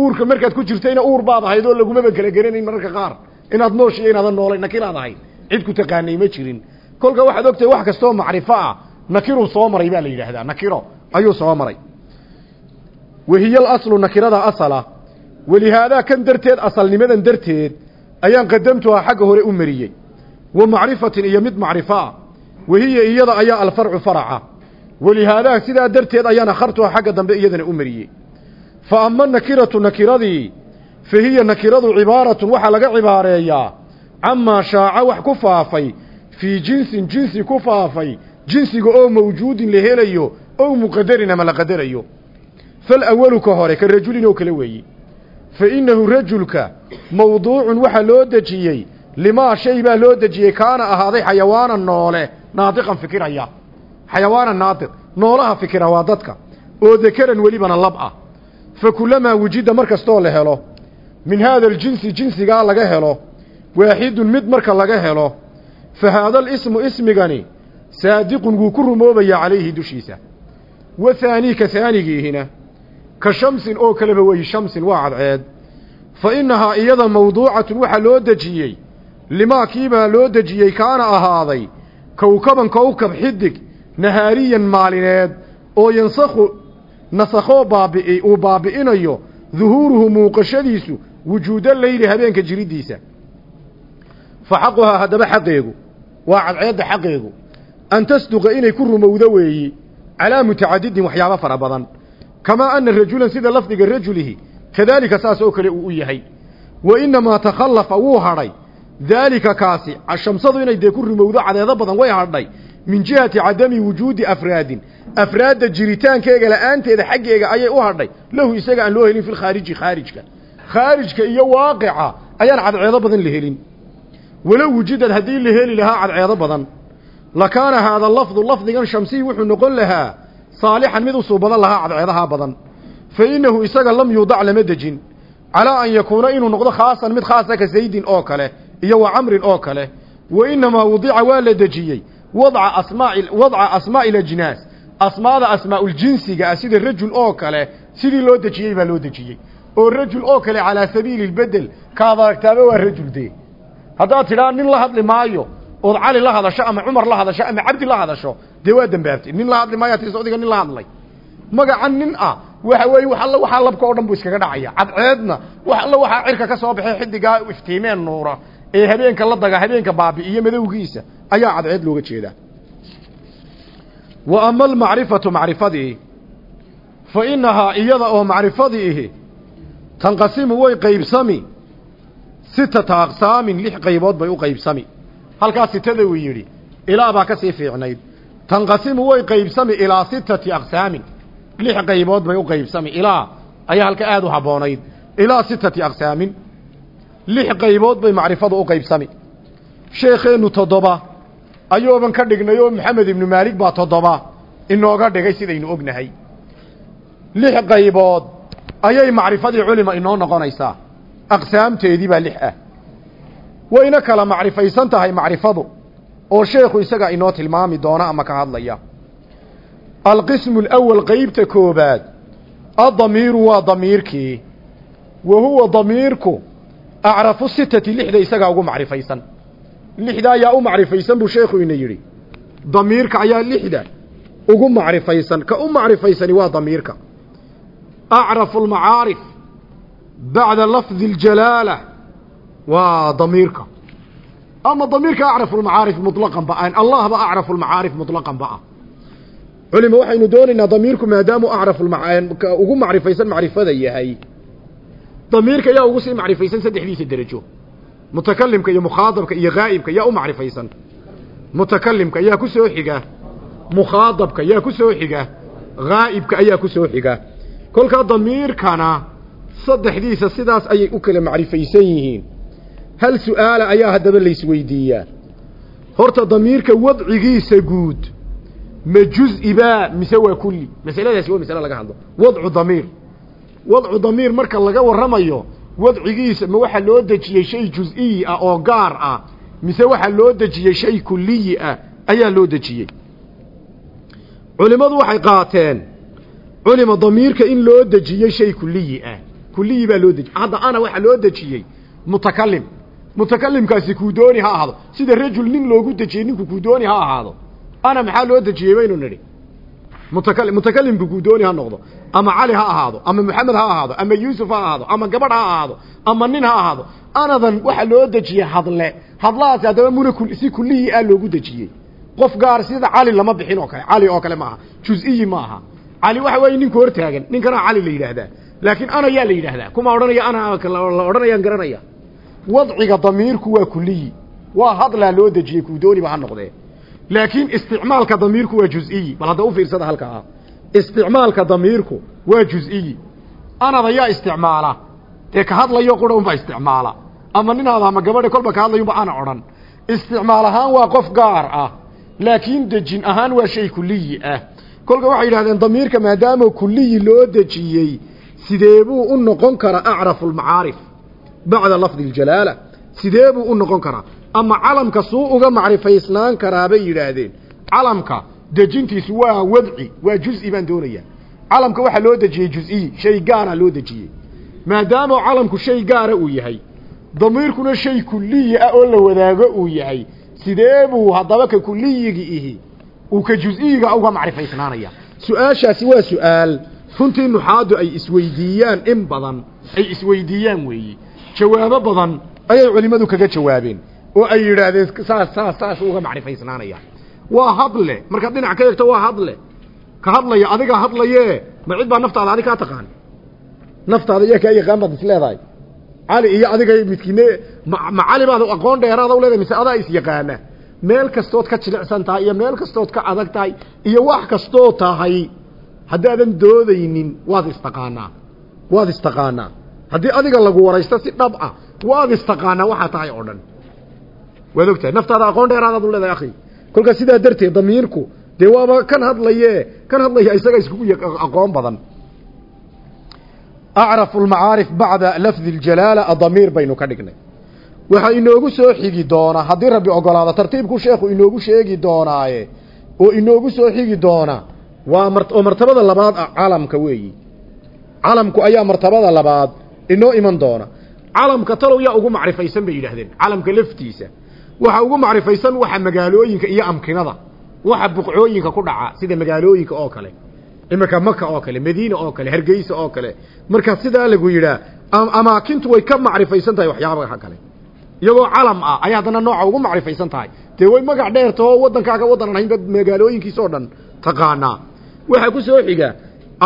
Uurka markaad ku jirtayna uur baad ahayd oo lagumaba kala geranayn mararka qaar. Inaad noosh iyo inaadan noolay nakiraad ahayd. Cid ku taqaanay ma jirin. Kolka waxaad ogtahay wax kastaoo macrifo ah nakiruu soo maray baa la yidhaahdaa nakiro ayuu soo maray. Wahiya alaslu nakirada asala. Walihaadaa kan darteed asalnimadan darteed ayaan qadamtuhaa xagga hore u mariyey. Wa macrifatin iyo mid macrifoa wahiya iyada ayaa alfarcu faraca. Walihaadaa sidaa darteed ayaan akhartuha xagga dambe iyadana u mariyey. Fa ama nakiratu nakiradii fa hiya nakiradu cibaaratun waxaa laga cibaareeyaa. Camaa shaaca wax ku faafay fii jinsin jinsi ku faafay jinsiga oo mawjuudin la helayo ow muqadarin ama la qadarayo falawalu ka hore ka rajulin oo kale weeyi. Fa rajulka mawduucun waxaa loo dejiyey limaa shay baa loo dejiyey kaana ahaaday xayawaanan noole naadiqan fikiraya. Xayawaanan naadiq. Noolaha fikira waa dadka. Oo dakaran welibana lab ah. Fa kulamaa wujida mar kastoo la helo min haada aljinsi jinsigaa laga helo waaxidun mid marka laga helo fa haada alismu ismigani saadiqun wuu ku rumoobayaa calayhi dushiisa. Wa haanii ka haanigiihina ka shamsin oo kaleba weyi shamsin waa cadceed. Fa innahaa iyada mawduucatun waxaa loo dejiyey limaa kiibaa loo dejiyey kaana ahaaday kowkaban kowkab xidig nahaariyan maalineed oo yansakhu nasakhoo baabi'i uu baabi'inayo duhuuruhu muuqashadiisu wujuuda leyli habeenka jiriddiisa fa xaquhaa haddaba xaqeegu waa cadceedda xaqeegu an tasduqa inay ku rumowdo weeyi calaa mutacadidin waxyaabo fara badan. Kamaa ana rajulan sida lafdiga rajulihi kadaalika saas oo kale uu u yahay. Wa innamaa takhallafa wuu hadhay daalika kaasi shamsadu inay dee ku rumowdo cadeedo badan way hadhay. Min jihati cadami wujuudi afraadin. Afraadda jiritaankeega la'aanteeda xaggeega ayay u hadhay. Lahu isaga aan loo helin fi lkhaariji khaarijka khaarijka iyo waaqica ayaan cadceedo badan la helin. Walow wujidad haddii la heli lahaa cadceedo badan. Lakaana haada lafdu lafdigan shamsiy wuxuu noqon lahaa saalixan mid u suubadan lahaa cadceedahaa badan. Fa innahu isaga lam yuudac lama dejin. Calaa an yakuuna inuu noqdo khaasan mid khaasa ka saydin oo kale iyo wa camrin oo kale wa innamaa wudica waa la dejiyey. Wadca asmaai wadca asmaa'i alajnaas asmaada asmaa'uljinsiga ah sida rajul oo kale sidii loo dejiyey baa loo dejiyey. Oo rajul oo kale calaa sabiili lbedel kaad aragtaaba waa rajul dee. Haddaad tidhaa nin la hadli maayo ood cali la hadasho ama cumar la hadasho ama cabdi la hadasho dee waa dembaabtay nin la hadli maayo tis odiga nin la hadlay. Magacan nin ah waxa weeye wax alla waxaa labka oo dhan buu iskaga dhacaya. Cadceedna wax alla waxaa cirka ka soo baxay xidigaa iftiimeen nuura ee habeenka la daga habeenka baabi'iyo madowgiisa ayaa cadceed looga jeedaa. Wa ama almacrifatu macrifadii fa innahaa iyada oo macrifadii ihi tanqasimu way qaybsami sitata aqsaamin lix qaybood bay u qaybsami. Halkaa sitada uu yidhi ilaa baa ka sii fiicnayd. Tanqasimu way qaybsami ilaa sitati aqsaamin lix qaybood bay u qaybsami. Ilaa ayaa halka aada u habboonayd. Ilaa sitati aqsaamin lix qaybood bay macrifadu u qaybsami. Sheekheennu toddoba ayuuban ka dhignay oo maxamed ibnu maalig baa toddoba inooga dhigay sidaynu ognahay. Lix qaybood ayay macrifadii culima inoo noqonaysaa. Aqsaamteedii baa lix ah. Wayna kala macrifaysan tahay macrifadu oo sheekhu isaga inoo tilmaami doona ama ka hadlaya. Alqismu alawal qeybta koobaad addamiiru waa damiirkii wa huwa damiirku acrafu sitati lixda isagaa ugu macrifaysan lixda ayaa u macrifaysan buu sheekhu ina yidhi damiirka ayaa lixda ugu macrifaysan ka u macrifaysani waa damiirka acrafu almacaarif bacda lafdi اljalaala waa damiirka ama damiirka acrafu lmacaarif muطlaqan ba aan allahba acrafu lmacaarif muطlaqan ba ah culima waxaynu doonaynaa damiirku maadaamu acrafu ugu macrifaysan macrifada yahay damiirka yaa ugu sii macrifaysan saddexdiisa derajo. Mutakalimka iyo mukhaadabka iyo gaa'ibka yaa u macrifaysan. Mutakalimka yaa ku soo xiga. Mukhaadabka yaa ku soo xiga. Gaa'ibka ayaa ku soo xiga. Kolkaa damiirkana saddexdiisa sidaas ayay u kala macrifaysan yihiin. Hal su'aala ayaa haddaba laysweydiiyaa horta damiirka wadcigiisa guud ma juz-i baa mise waa kulli? Masaladaasi waa masale laga hadlo. Wadcu damiir wadcu damiir marka laga warramayo wadcigiisa ma waxaa loo dejiyey shay juz-iyi ah oo gaar ah mise waxaa loo dejiyey shay kulliyi ah ayaa loo dejiyey. Culimmadu waxay qaateen culima damiirka in loo dejiyey shay kulliyi ah. Kulliyi baa loo dejiyey. Hadda ana waxaa loo dejiyey mutakalim mutakalimkaasi kuu dooni ha ahaado. Sida rajul nin loogu dejiyey ninku kuu dooni ha ahaado. Ana maxaa loo dejiyey baynu nidhi mutakali mutakalimku kuu dooni ha noqdo. Ama cali ha ahaado ama maxamed ha ahaado ama yuusuf ha ahaado ama gabadh ha ahaado ama nin ha ahaado. Anadan waxaa loo dejiyey hadle. Hadlahaasi haddaba muna si kullihii ah loogu dejiyey. Qof gaar sida cali lama bixin oo kale. Cali oo kale ma aha. Juz-iyi ma aha. Cali waxa weeye ninku hor taagan. Ninkana cali la yidhaahdaa. Laakiin ana yaa la yidhaahdaa. Kuma odhanaya ana la odhanayaan garanaya. Wadciga damiirku waa kuliyi waa hadlaa loo dejiyey kuu dooniba ha noqdee laakiin isticmaalka damiirku waa juz-iyi bal hadda u fiirsada halkaa isticmaalka damiirku waa juz-iyi anada yaa isticmaala. Dee ka hadlayo qura unbaa isticmaala. Ama ninaada ama gabadha kolba ka hadlayunba ana odhan. Isticmaal ahaan waa qof gaar ah. Laakiin dejin ahaan waa shay kuliyi ah. Kolka waxay yidhahdeen damiirka maadaama kuliyi loo dejiyey sidee buu u noqon karaa acrafu lmacaarif bacda lafdi ljalaala sidee buu u noqon karaa ama calamka suu uga macrifaysnaan karaa bay yidhaahdeen. Calamka dejintiisu waa wadci waa juz-i baan doonayaa. Calamka waxaa loo dejiyey juz-iyi shay gaara loo dejiyey. Maadaama calamku shay gaara uu yahay damiirkuna shay kuliyi ah oo la wadaago uu yahay sidee buu haddaba ka kuliyigi ihi? Uu ka juz-iyiga uga macrifaysnaanaya su'aashaasi waa su'aal. Runtii nuxaadu ay isweydiiyaan in badan. Ay isweydiiyaan weeyi. Jawaabo badan ayay culimmadu kaga jawaabeen oo ay yidhaahdeen saas saas saas uga macrifaysnaanaya. Waa hadle. Markaad dhinac ka eegto waa hadle. Ka hadlaya adigaa hadlaye ma cid baa naftaada adi kaa taqaan naftaada iyaa kaa yaqaan baad is leedahay. Cali iyo adiga midkiine ma cali baad aqoon dheeraada u leedahay mise adaa is yaqaana? Meel kastood ka jilicsan tahay iyo meel kastood ka adag tahay iyo wax kastoo tahay haddaadan doodaynin waad istaqaanaa waad istaqaanaa haddii adiga lagu waraysto si dhab ah waad istaqaanaa waxaa tahay oo dhan waad ogtahay. Naftaada aqoon dheeraadaad u leedahay akhi. Kolkaas sidaa darteed damiirku dee waaba kan hadlaye kan hadlaya isaga iskugu aqoon badan. Acrafu lmacaarif bacda lafdi ljalaala adamiir baynu ka dhignay. Waxaa inoogu soo xigi doonaa haddii rabbi ogolaado tartiibku sheekhu inoogu sheegi doonaaye oo inoogu soo xigi doona waa oo martabada labaad ah calamka weeyi. Calamku ayaa martabada labaad inoo iman doona. Calamka talow yaa ugu macrifaysan bay yidhaahdeen. Calamka laftiisa waxa ugu macrifaysan waxa magaalooyinka iyo amkinada. Waxa buqcooyinka ku dhaca sida magaalooyinka oo kale. Iminka maka oo kale madiina oo kale hargeysa oo kale. Marka sidaa lagu yidhaa amaakintu way ka macrifaysan tahay waxyaabaha kale. Iyagoo calam ah ayaa haddana nooca ugu macrifaysan tahay. Dee way magac dheertao waddankaaga waddan aan haynba magaalooyinkiisao dhan taqaanaa. Waxaa ku soo xiga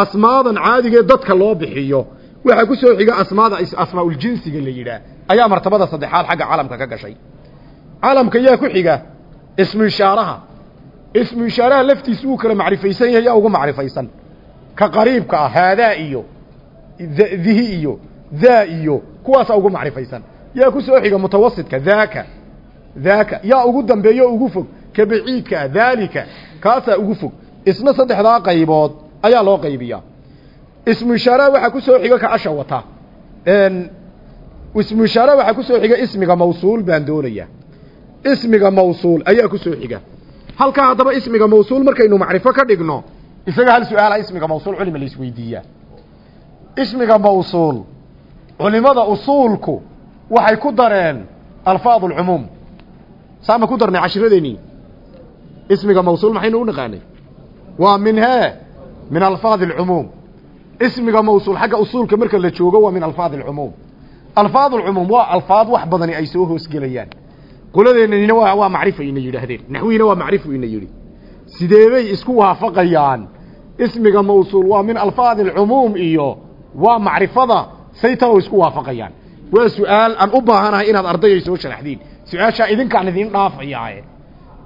asmaadan caadigee dadka loo bixiyo. Waxaa ku soo xiga asmaada asmaaul-jinsiga la yidhaah ayaa martabada saddexaad xagga calamka ka gashay calamka yaa ku xiga ismu ishaaraha. Ismu ishaaraha laftiisu wuu kala macrifaysan yahay yaa ugu macrifaysan. Ka qariibka ah haadaa iyo dihi iyo daa iyo kuwaasaa ugu macrifaysan. Yaa ku soo xiga mutawasidka daaka daaka yaa ugu dambeeyo ugu fog. Ka baciidka ah daalika kaasaa ugu fog. Isna saddexdaa qaybood ayaa loo qaybiyaa. Ismu ishaaraha waxaa ku soo xiga ka asha wata. Ismu ishaaraha waxaa ku soo xiga ismiga mawsuul baan doonayaa ismiga mawsuul ayaa ku soo xiga. Halkaa haddaba ismiga mawsuul markaynu macrifo ka dhigno isaga hal su'aala ismiga mawsuul culima la isweydiiyaa. Ismiga mawsuul culimada usuulku waxay ku dareen alfaad ulcumuum saama ku darnay cashiradeenii ismiga mawsuul maxaynu u naqaanay? Waa min hee min alfaad alcumuum ismiga mawsuul xagga usuulka marka la joogo waa min alfaad alcumuum alfaad alcumuum waa alfaad wax badani ay soo hoosgelayaan qoladeennanina waa macrifa ina yidhaahdeen. Naxwiina waa macrifu ina yidhi. Sideebay isku waafaqayaan. Ismiga mawsuul waa min alfaad alcumuum iyo waa macrifada saytao isku waafaqayaan. Waa su'aal aan u baahanahay inaad ardayay soo sharaxdiin. Su'aashaa idinkaan idiin dhaafayaaye.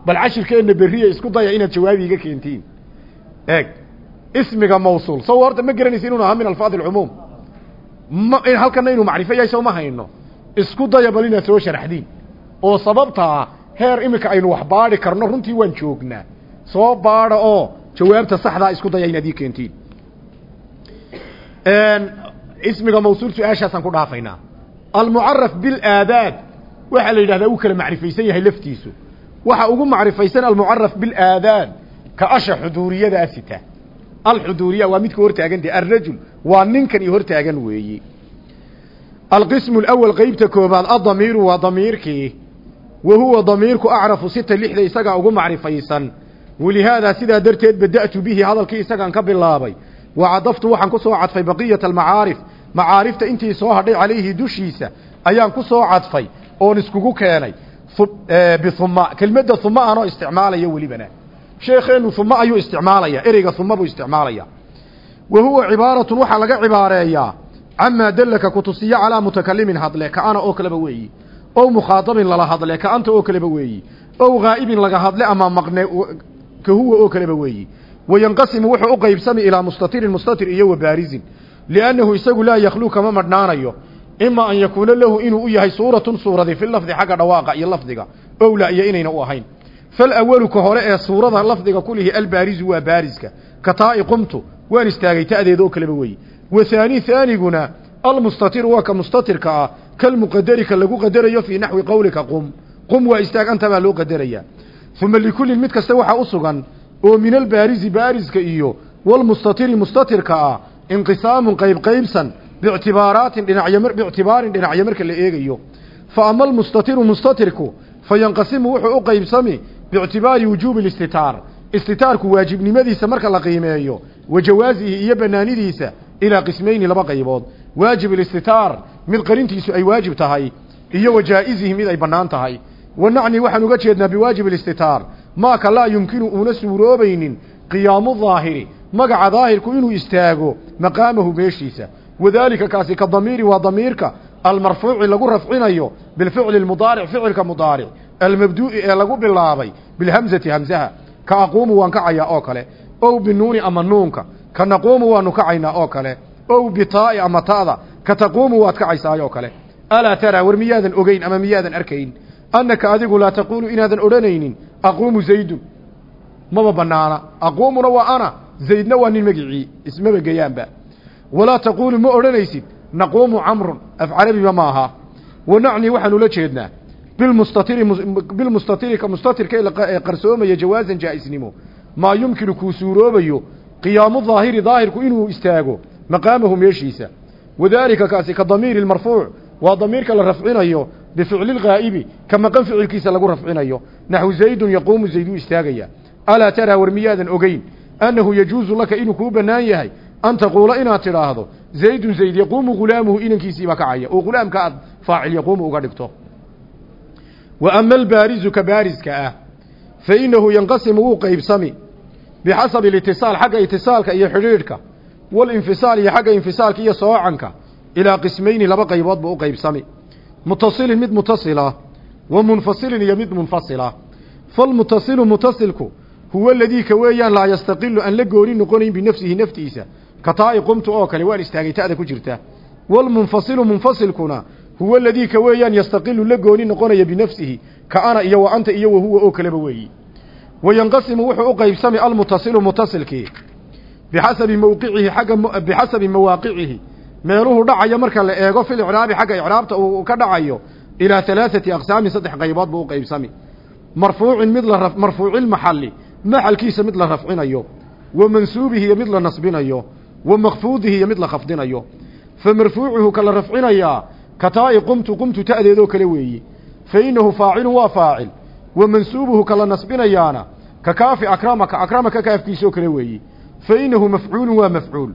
Bal cashirkeenna berriya isku daya inaad jawaabi iga keentiin. Eeg ismiga mawsuul. Saw horta ma garanaysa inuu ahaa min alfaad alcumuum halkana inuu macrifo yahay soo ma hayno. Isku daya bal inaad soo sharaxdiin oo sababtaa heer iminka aynu wax baadhi karno runtii waan joognaa. Soo baadha oo jawaabta saxdaa isku daya inaad ii keentiin. Ismiga mawsuul su'aashaasaan ku dhaafaynaa. Almucaraf bilaadaad waxaa la yidhahdaa uu kala macrifaysan yahay laftiisu. Waxa ugu macrifaysan almucaraf bilaadaad ka asha xuduuriyada asita. Alxuduuriya waa midka hortaagan dee alrajul waa ninkan iyo hortaagan weeyi. Alqismu alawal qeybta koobaad adamiiru waa damiirkii wa huwa damiirku acrafu sita lixda isagaa ugu macrifaysan. Walihaadaa sidaa darteed bada'tu bihi hadalkii isagaan ka bilaabay. Wa cadaftu waxaan ku soo cadfay baqiyata almacaarif. Macaarifta intii soo hadhay calayhi dushiisa ayaan ku soo cadfay oon iskugu keenay. Bihuma kelmadda huma aanoo isticmaalaya welibana. Sheekheenu huma ayuu isticmaalaya ereyga huma buu isticmaalaya. Wa huwa cibaaratun waxaa laga cibaareeyaa. Camaa dallaka kutusiya calaa mutakalimin hadle ka oo kaleba weeyi ow mukhaadabin lala hadle ka anta oo kaleba weeyi. Ow ghaa'ibin laga hadle ama maqne ka huwa oo kaleba weeyi. Wayanqasimu wuxuu u qaybsami ilaa mustatirin mustatir iyo wa baarizin liannahu isagu laa yakhluu kama madhnaanayo. Ima an yakuuna lahu inuu u yahay suuratun suuradi fi lafdi xagga dhawaaqa iyo lafdiga. Owla iyo inayna u ahayn. Falawalu ka hore ee suurada lafdiga kulihi albaarizu waa baariska. Ka taa'i qumtu waan istaagay ta'deeda oo kaleba weeye wathaani haaniguna almustatiru waa ka mustatirka ah kalmuqadarika lagu qadarayo fii naxwi qowlika qum. Qum waa istaag anta baa loo qadarayaa uma likullin mid kasta waxaa u sugan oo min albaarizi baariska iyo walmustatiri mustatirka ah inqisaamun qayb qaybsan biictibaaraatin dhinacyo biictibaarin dhinacyo marka la eegayo. Fa ama almustatiru mustatirku fa yanqasimu wuxuu u qaybsami biictibaari wujuubi listitaar istitaarku waajibnimadiisa marka la qiimeeyo wa jawaasihi iyo banaanidiisa ilaa qismayni laba qaybood. Waajib alistitaar mid qarintiisu ay waajib tahay iyo wa jaa'izihi mid ay bannaan tahay. Wa nacni waxaan uga jeednaa biwaajib alistitaar maaka laa yumkinu uuna suuroobaynin qiyaamu daahiri magaca daahirku inuu istaago maqaamahu meeshiisa. Wadaalika kaasi ka damiiri waa damiirka almarfuuci lagu rafcinayo bilficli lmudaaric ficilka mudaaric almabduu'i ee lagu bilaabay bilhamzati hamzaha. Ka aquumu waan kacayaa oo kale. Ow binuuni ama nuunka. Ka naquumu waanu kacaynaa oo kale. Ow bitaa'i ama ta'da ka taquumu waad kacaysaay oo kale. Alaa taraa war miyaadan ogeyn ama miyaadan arkayn? Annaka adigu laa taquulu inaadan odhanaynin aquumu zaydun. Maba banaana aquumuna waa ana zaydna waa nin magicii. Ismaba geyaanba. Walaa taquulu ma odhanaysid naquumu camrun af carabiba ma aha. Wa nacni waxaanu la jeednaa bilmustatiri bilmustatiri ka mustatirka ee qarsoomaya jawaazan jaa-isnimo. Maa yumkinu kuu suuroobayo qiyaamu daahiri daahirku inuu istaago maqaamahu meeshiisa wadaalika kaasi ka damiiri lmarfuuc waa damiirka la rafcinayo bificli lghaa'ibi ka maqan ficilkiisa lagu rafcinayo naxwu zaydun yaquumu zayduu istaagaya alaa taraa war miyaadan ogeyn annahu yajuusu laka inuu kuu bannaan yahay an taquula inaad tidhaahdo zaydun zayd yaquumu gulaamuhu inankiisiibaa kacaya oo gulaamka aad faacil yaquumu uga dhigto wa ama albaarizu ka baariska ah fa innahu yanqasimu wuu qaybsami bixasabi alitisaal xagga itisaalka iyo xidhiidhka walinfisaal iyo xagga infisaalka iyo soocanka ilaa qismayni laba qaybood buu u qaybsami mutasilin mid mutasila wa munfasilin iyo mid munfasila falmutasilu mutasilku huwa aladii ka weeyaan laa yastaqilu aan la gooni noqonayn binafsihi naftiisa ka taa'i qumtu oo kale waan istaagay ta'da ku jirta walmunfasilu munfasilkuna huwa aladii ka weeyaan yastaqilu la gooni noqonaya binafsihi ka ana iyo wa anta iyo wa oo kaleba weeyi wayanqasimu wuxuu u qaybsami almutasilu mutasilkii bixasabi mawqicihi xagga bixasabi mawaaqicihi meeluhu dhacayo marka la eego fil icraabi xagga icraabta uu ka dhacayo ilaa halaaثati aqsaamin saddex qaybood buu u qaybsami marfuucin mid la marfuucil maxali maxalkiisa mid la rafcinayo wa mansuubihi iyo mid la nasbinayo wa makfuudihi iyo mid la khafdinayo fa marfuucuhu ka la rafcinayaa ka taa'i qumtu qumtu ta'deedoo kale weeyi fa innahu faacilun waa faacil wa mansuubuhu ka la nasbinayaana ka kaafi akramaka akramaka kaafkiisoo kale weeyi fa innahu mafcuulun waa mafcuul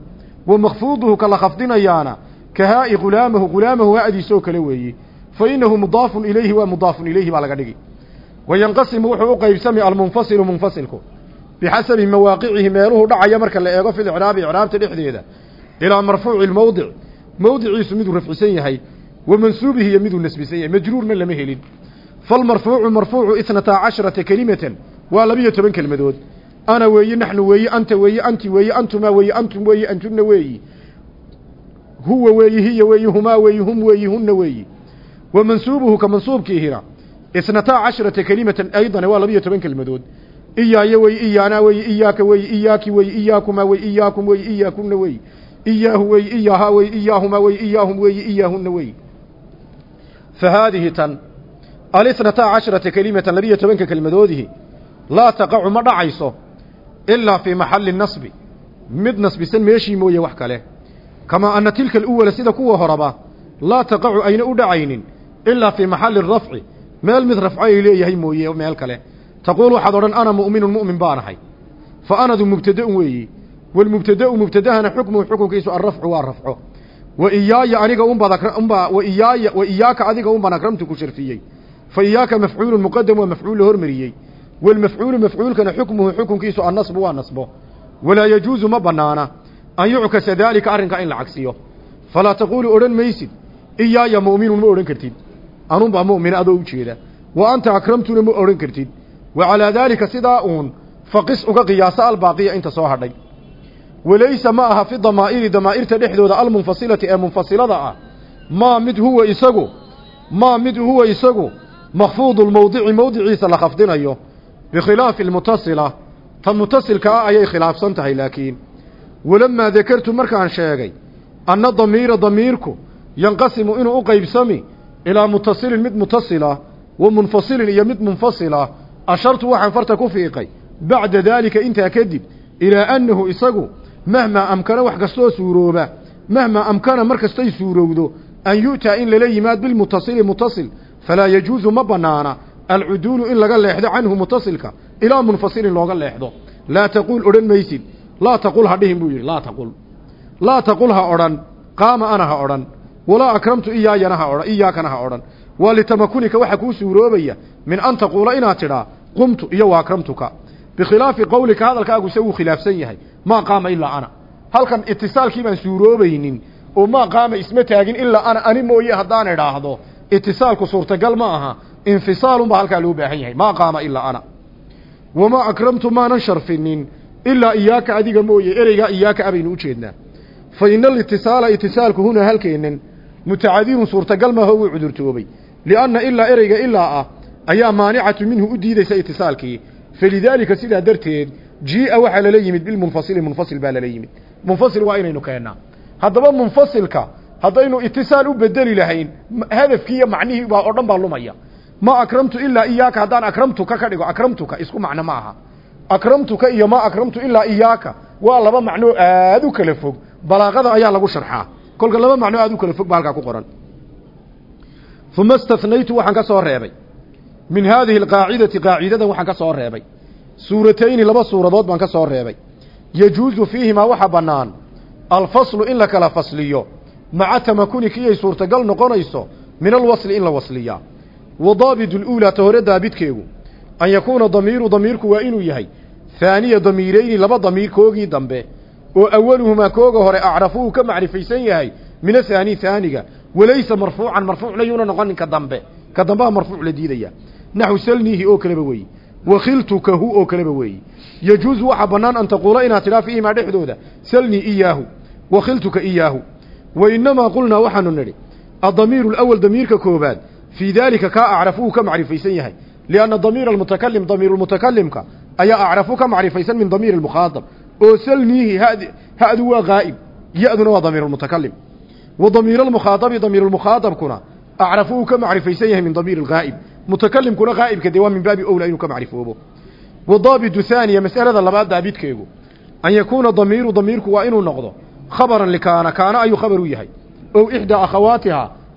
wa makfuuduhu ka la khafdinayaana ka haa'i gulaamahu gulaamahu ha'diisoo kale weeyi fa innahu mudaafun ilayhi waa mudaafun ilayhi baa laga dhigi wayanqasimu wuxuu u qaybsami almunfasilu munfasilku bixasabi mawaaqicihi meeluhu dhacaya marka la eego fil icraabi icraabta dhexdeeda ilaa marfuuci lmowdic mowdiciisu miduu rafcisan yahay wa mansuubihi iyo miduu nasbisan yahay majruurna lama helin falmarfuucu marfuucu itnataa casharata kelimatan waa labiyo toban kelmadood ana weeye naxnu weeye anta weeye anti weeye antumaa weeye antum weeye antunna weeyi. Huwa weeyi hiya weeyi humaa weeyi hum weeyi hunna weeyi. Wa mansuubuhu ka mansuubkiihina isnataa casharata kelimatan aydan waa labiyo toban kelmadood. Iyaaya wey iyaanaa wey iyaaka wey iyaaki wey iyaakumaa wey iyaakum wey iyaakunna wey iyaahu wey iyaahaa wey iyaahumaa wey iyaahum wey iyaahunna wey fa haadihi tan alisnataa casharata kelimatan labiyo tobanka kelmadoodihi laa taqacu ma dhacayso ilaa fii maxalli nasbi mid nasbisan meeshii mooye wax kale kamaa anna tilka aluwala sida kuwa horaba laa taqacu ayna u dhacaynin ilaa fii maxalli rafci meel mid rafco ay leeyahay mooye meel kale taquul waxaad odhan ana mu'minun mu'min baanahay fa anadu mubtada'un weeyi walmubtada'u mubtadahana xukmuhu xukunkiisu alrafcu waa rafco wa iyaaya aniga unbaad unba wa iyaaya wa iyaaka adiga unbaan akramtu ku sharfiyey fa iyaaka mafcuulun muqadam waa mafcuul la hormariyey walmafcuulu mafcuulkana xukmuhu xukunkiisu annasbu waa nasbo walaa yajuusu ma bannaana an yuckasa daalika arrinkaa in la cagsiyo falaa taquulu odhan maysid iyaaya mu'minun ma odhan kartid anunbaa mu'mina adoo u jeeda wa anta akramtuna ma odhan kartid wa calaa daalika sidaa uun faqis uga qiyaasa albaaqiya inta soo hadhay walaysa ma aha fi damaa'iri damaa'irta dhexdooda almunfasilati ee munfasilada ah maa mid huwa isagu maa mid huwa isagu makfuudu lmowdici mowdiciisa la khafdinayo bikhilaafi almutasila tan mutasilka ah ayay khilaafsan tahay laakiin walamaa dakartu markaan sheegay anna damiira damiirku yanqasimu inuu u qaybsami ilaa mutasilin mid mutasila wa munfasilin iyo mid munfasila ashartu waxaan farta ku fiiqay bacda daalika intaa kadib ilaa annahu isagu mahmaa amkana wax kastoo suurooba mahmaa amkana mar kastay suurowdo an yu'taa in lala yimaad bilmutasili mutasil falaa yajuusu ma bannaana alcuduulu in laga leexdo canhu mutasilka ilaa munfasilin looga leexdo. Laa taquul odhan maysid. Laa taqul ha dhihin buu yidhi laa taqul. Laa taqul ha odhan qaama ana ha odhan. Walaa akramtu iyaayana ha odhan iyaakana ha odhan. Waa litamakunika waxa kuu suuroobaya min an taquula inaad tidhaa qumtu iyo wa akramtuka. Bikhilaafi qowlika hadalkaagu se wuu khilaafsan yahay. Maa qaama ilaa ana. Halkan itisaalkii baan suuroobaynin oo maa qaama isma taagin ilaa ana ani mooye haddaan idhaahdo. Itisaalku suurtagal ma aha infisaalunbaa halkaa loo baahan yahay. Maa qaama ilaa ana. Wamaa akramtu maanan sharfinin. Ilaa iyaaka adiga mooye ereygaa iyaaka abaynu u jeednaa. Fa ina alitisaala itisaalku huna halkeennan mutacadirun suurtagal maaho wuu cudurtoobay. Lianna ilaa ereyga ilaa ah ayaa maanicatu minhu u diidaysa itisaalkii falidaalika sidaa darteed jii'a waxaa lala yimid bilmunfasili munfasil baa lala yimid. Munfasil waa inaynu keennaa haddaba munfasilka haddaynu itisaal u bedeli lahayn hadafkii macnihii baa oo dhan baa lumaya ma akramtu ilaa iyaaka haddaan akramtuka ka dhigo akramtuka isku macno ma aha. Akramtuka iyo ma akramtu ilaa iyaaka waa laba macnoo aad u kala fog. Balaaqada ayaa lagu sharxaa. Kolka laba macnoo aad u kala fog baa halkaa ku qoran. Uma istanaytu waxaan ka soo reebay. Min haadihi alqaacidati qaacidadan waxaan ka soo reebay. Suuratayni laba suuradood baan ka soo reebay. Yajuusu fiihimaa waxa bannaan. Alfaslu in la kala fasliyo. Maca tamakuni kiyay suurtagal noqonayso. Min alwasli in la wasliyaa wa daabit luulaa ta hore daabidkeegu an yakuuna damiiru damiirku waa inuu yahay haaniya damiirayni laba damiir koogii dambe oo awaluhumaa kooga hore acrafu uu ka macrifaysan yahay min ahaani haaniga walaysa marfuucan marfuucna yuuna noqonin ka dambe ka dambaha marfuuc la diidaya. Naxu salniihi oo kaleba weeye wakhiltukahu oo kaleba weeye yajuusu waxaa bannaan an taquula inaad tidhaa fiihimaa dhexdooda salnii iyaahu wakhiltuka iyaahu. Wa inamaa qulnaa waxaanu nidhi addamiiru alawal damiirka koobaad fii daalika kaa acrafu uu ka macrifaysan yahay lianna damiira almutakalim damiiru lmutakalimka ayaa acrafu ka macrifaysan min damiiri almukhaadab oo salniihi had hadu waa qaa'ib ya-duna waa damiir lmutakalim wa damiir almukhaadabi damiir lmukhaadabkuna acrafu uu ka macrifaysan yahay min damiir algaa'ib mutakalimkuna qaa'ibka dee waa min baabi owla inuu ka macrifoobo wa daabitu haaniya mas'alada labaad daabidkeegu an yakuuna damiiru damiirku waa inuu noqdo khabaran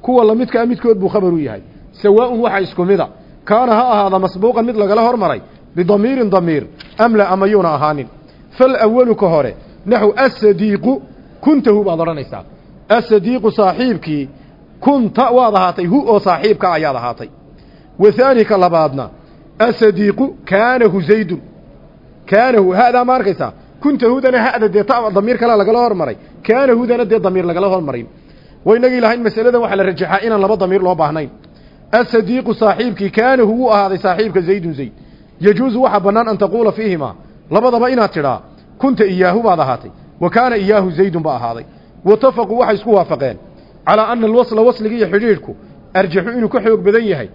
kuwa lamidkaa midkood buu khabar u yahay. Sawaa'un waxa isku mida kaana ha ahaada masbuuqan mid lagala hormaray bidamiirin damiir amla ama yuuna ahaanin. Falawalu ka hore naxu asadiiqu kuntahu baad odhanaysaa. Asadiiqu saaxiibkii kunta waad ahaatay hu oo saaxiibka ayaad ahaatay. Wa haani ka labaadna asadiiqu kaanahu zaydun. Kaanahu haadaa ma arkaysaa? Kunta hudana hada dee ta damiir kalea lagala hormaray. Kaana hudana dee damiir lagala hormarin waynagii lahayn masaladan waxaa la rajaxaa inaan laba damiir loo baahnayn. Asadiiqu saaxiibkii kaanahu wuu ahaaday saaxiibka zaydun zayd. Yajuusu waxaa bannaan an taquula fiihimaa. Labadaba inaad tidhaa kunta iyaahu baad ahaatay. Wa kaana iyaahu zaydun ba ahaaday. Watafaquu waxay isku waafaqeen. Calaa ana alwasla wasliga iyo xidhiidhku arjaxu inuu ka xoog badan yahay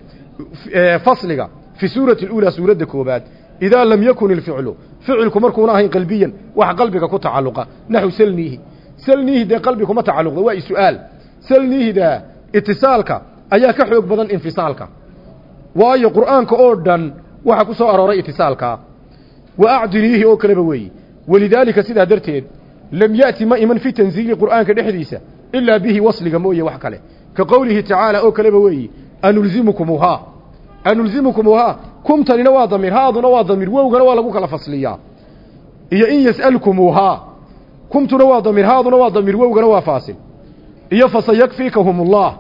fasliga fi suurati اluulaa suuradda koobaad idaa lam yakun ilficlu ficilku markuuna ahayn qalbiyan wax qalbiga ku tacalluqa naxu salniihi. Salniihi dee qalbi kuma tacalluqda waa isu'aal salniihida itisaalka ayaa ka xoog badan infisaalka. Waayo qur'aanka oo dhan waxaa ku soo arooray itisaalkaa wa acdiniihi oo kaleba weeyi. Walidaalika sidaa darteed lam ya'ti ma iman fi tanziili qur'aanka dhexdiisa ilaa bihi wasliga mooye wax kale. Ka qowlihi tacaala oo kaleba weeyi anulzimukumuhaa anulzimukumuhaa kumtanina waa damiir haaduna waa damiir wowgana waa lagu kala fasliyaa. Iyo in yas'alkumuuhaa kumtuna waa damiir haaduna waa damiir wowgana waa faasil iyo fasayakfiikahum ullah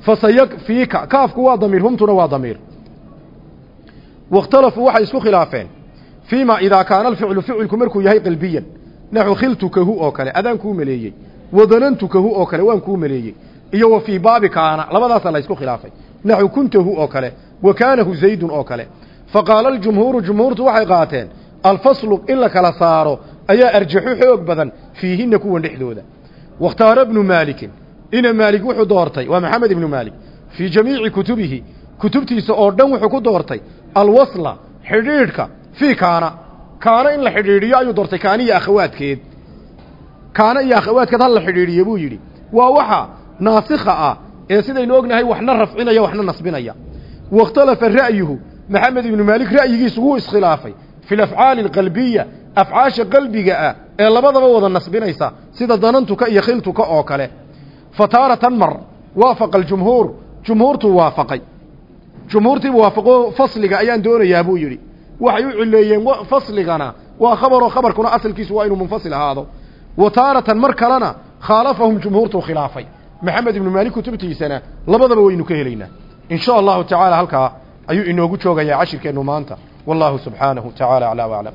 fasayakfiika kaafku waa damiir humtuna waa damiir. Waاkhtalafuu waxay isku khilaafeen. Fiima idaa kaana alficlu ficilku markuu yahay qalbiyan. Naxu khiltukahu oo kale adaan kuu maleeyey. Wadanantukahu oo kale waan kuu maleeyey. Iyo wa fii baabi kaana labadaasa la isku khilaafay. Naxu kuntahu oo kale wa kaanahu zaydun oo kale. Faqaala aljumhuuru jumhuurtu waxay qaateen alfaslu in la kala saaro ayaa arjaxu xoog badan fiihinna kuwan dhexdooda. Wakhtaara ibnu maalikin ina maalik wuxuu doortay waa maxamed ibnu maalik fii jamiici kutubihi kutubtiisa oo dhan wuxuu ku doortay alwasla xidhiidhka fii kaana kaana in la xidhiidhiyo ayuu doortay kaana iyo akhawaadkeed. Kaana iyo akhawaadkeed hal la xidhiidhiyo buu yidhi. Waa waxa naasikha ah ee sidaynu ognahay waxna rafcinaya waxna nasbinaya. Wakhtalafa ra'yuhu maxamed ibnu maalik ra'yigiisu wuu iskhilaafay. Fi lafcaali alqalbiya afcaasha qalbiga ah ee labadaba wada nasbinaysa sida danantuka iyo khiltuka oo kale fa taaratan mar waafaqa aljumhuur jumhuurtuu waafaqay. Jumhuurtiibu waafaqo fasliga ayaan doonayaa buu yidhi. Waxay u cileeyeen fasligana waa khabaroo khabarkuna asalkiisu waa inuu munfasil ahaado. Wa taaratan mar kalena khaalafahum jumhuurtuu khilaafay. Maxamed ibnu maalik kutubtiisana labadaba waynu ka helaynaa. In sha allahu tacaala halkaa ayuu inoogu joogayaa cashirkeennu maanta. Wallahu subxaanahu tacaala aclaa waclam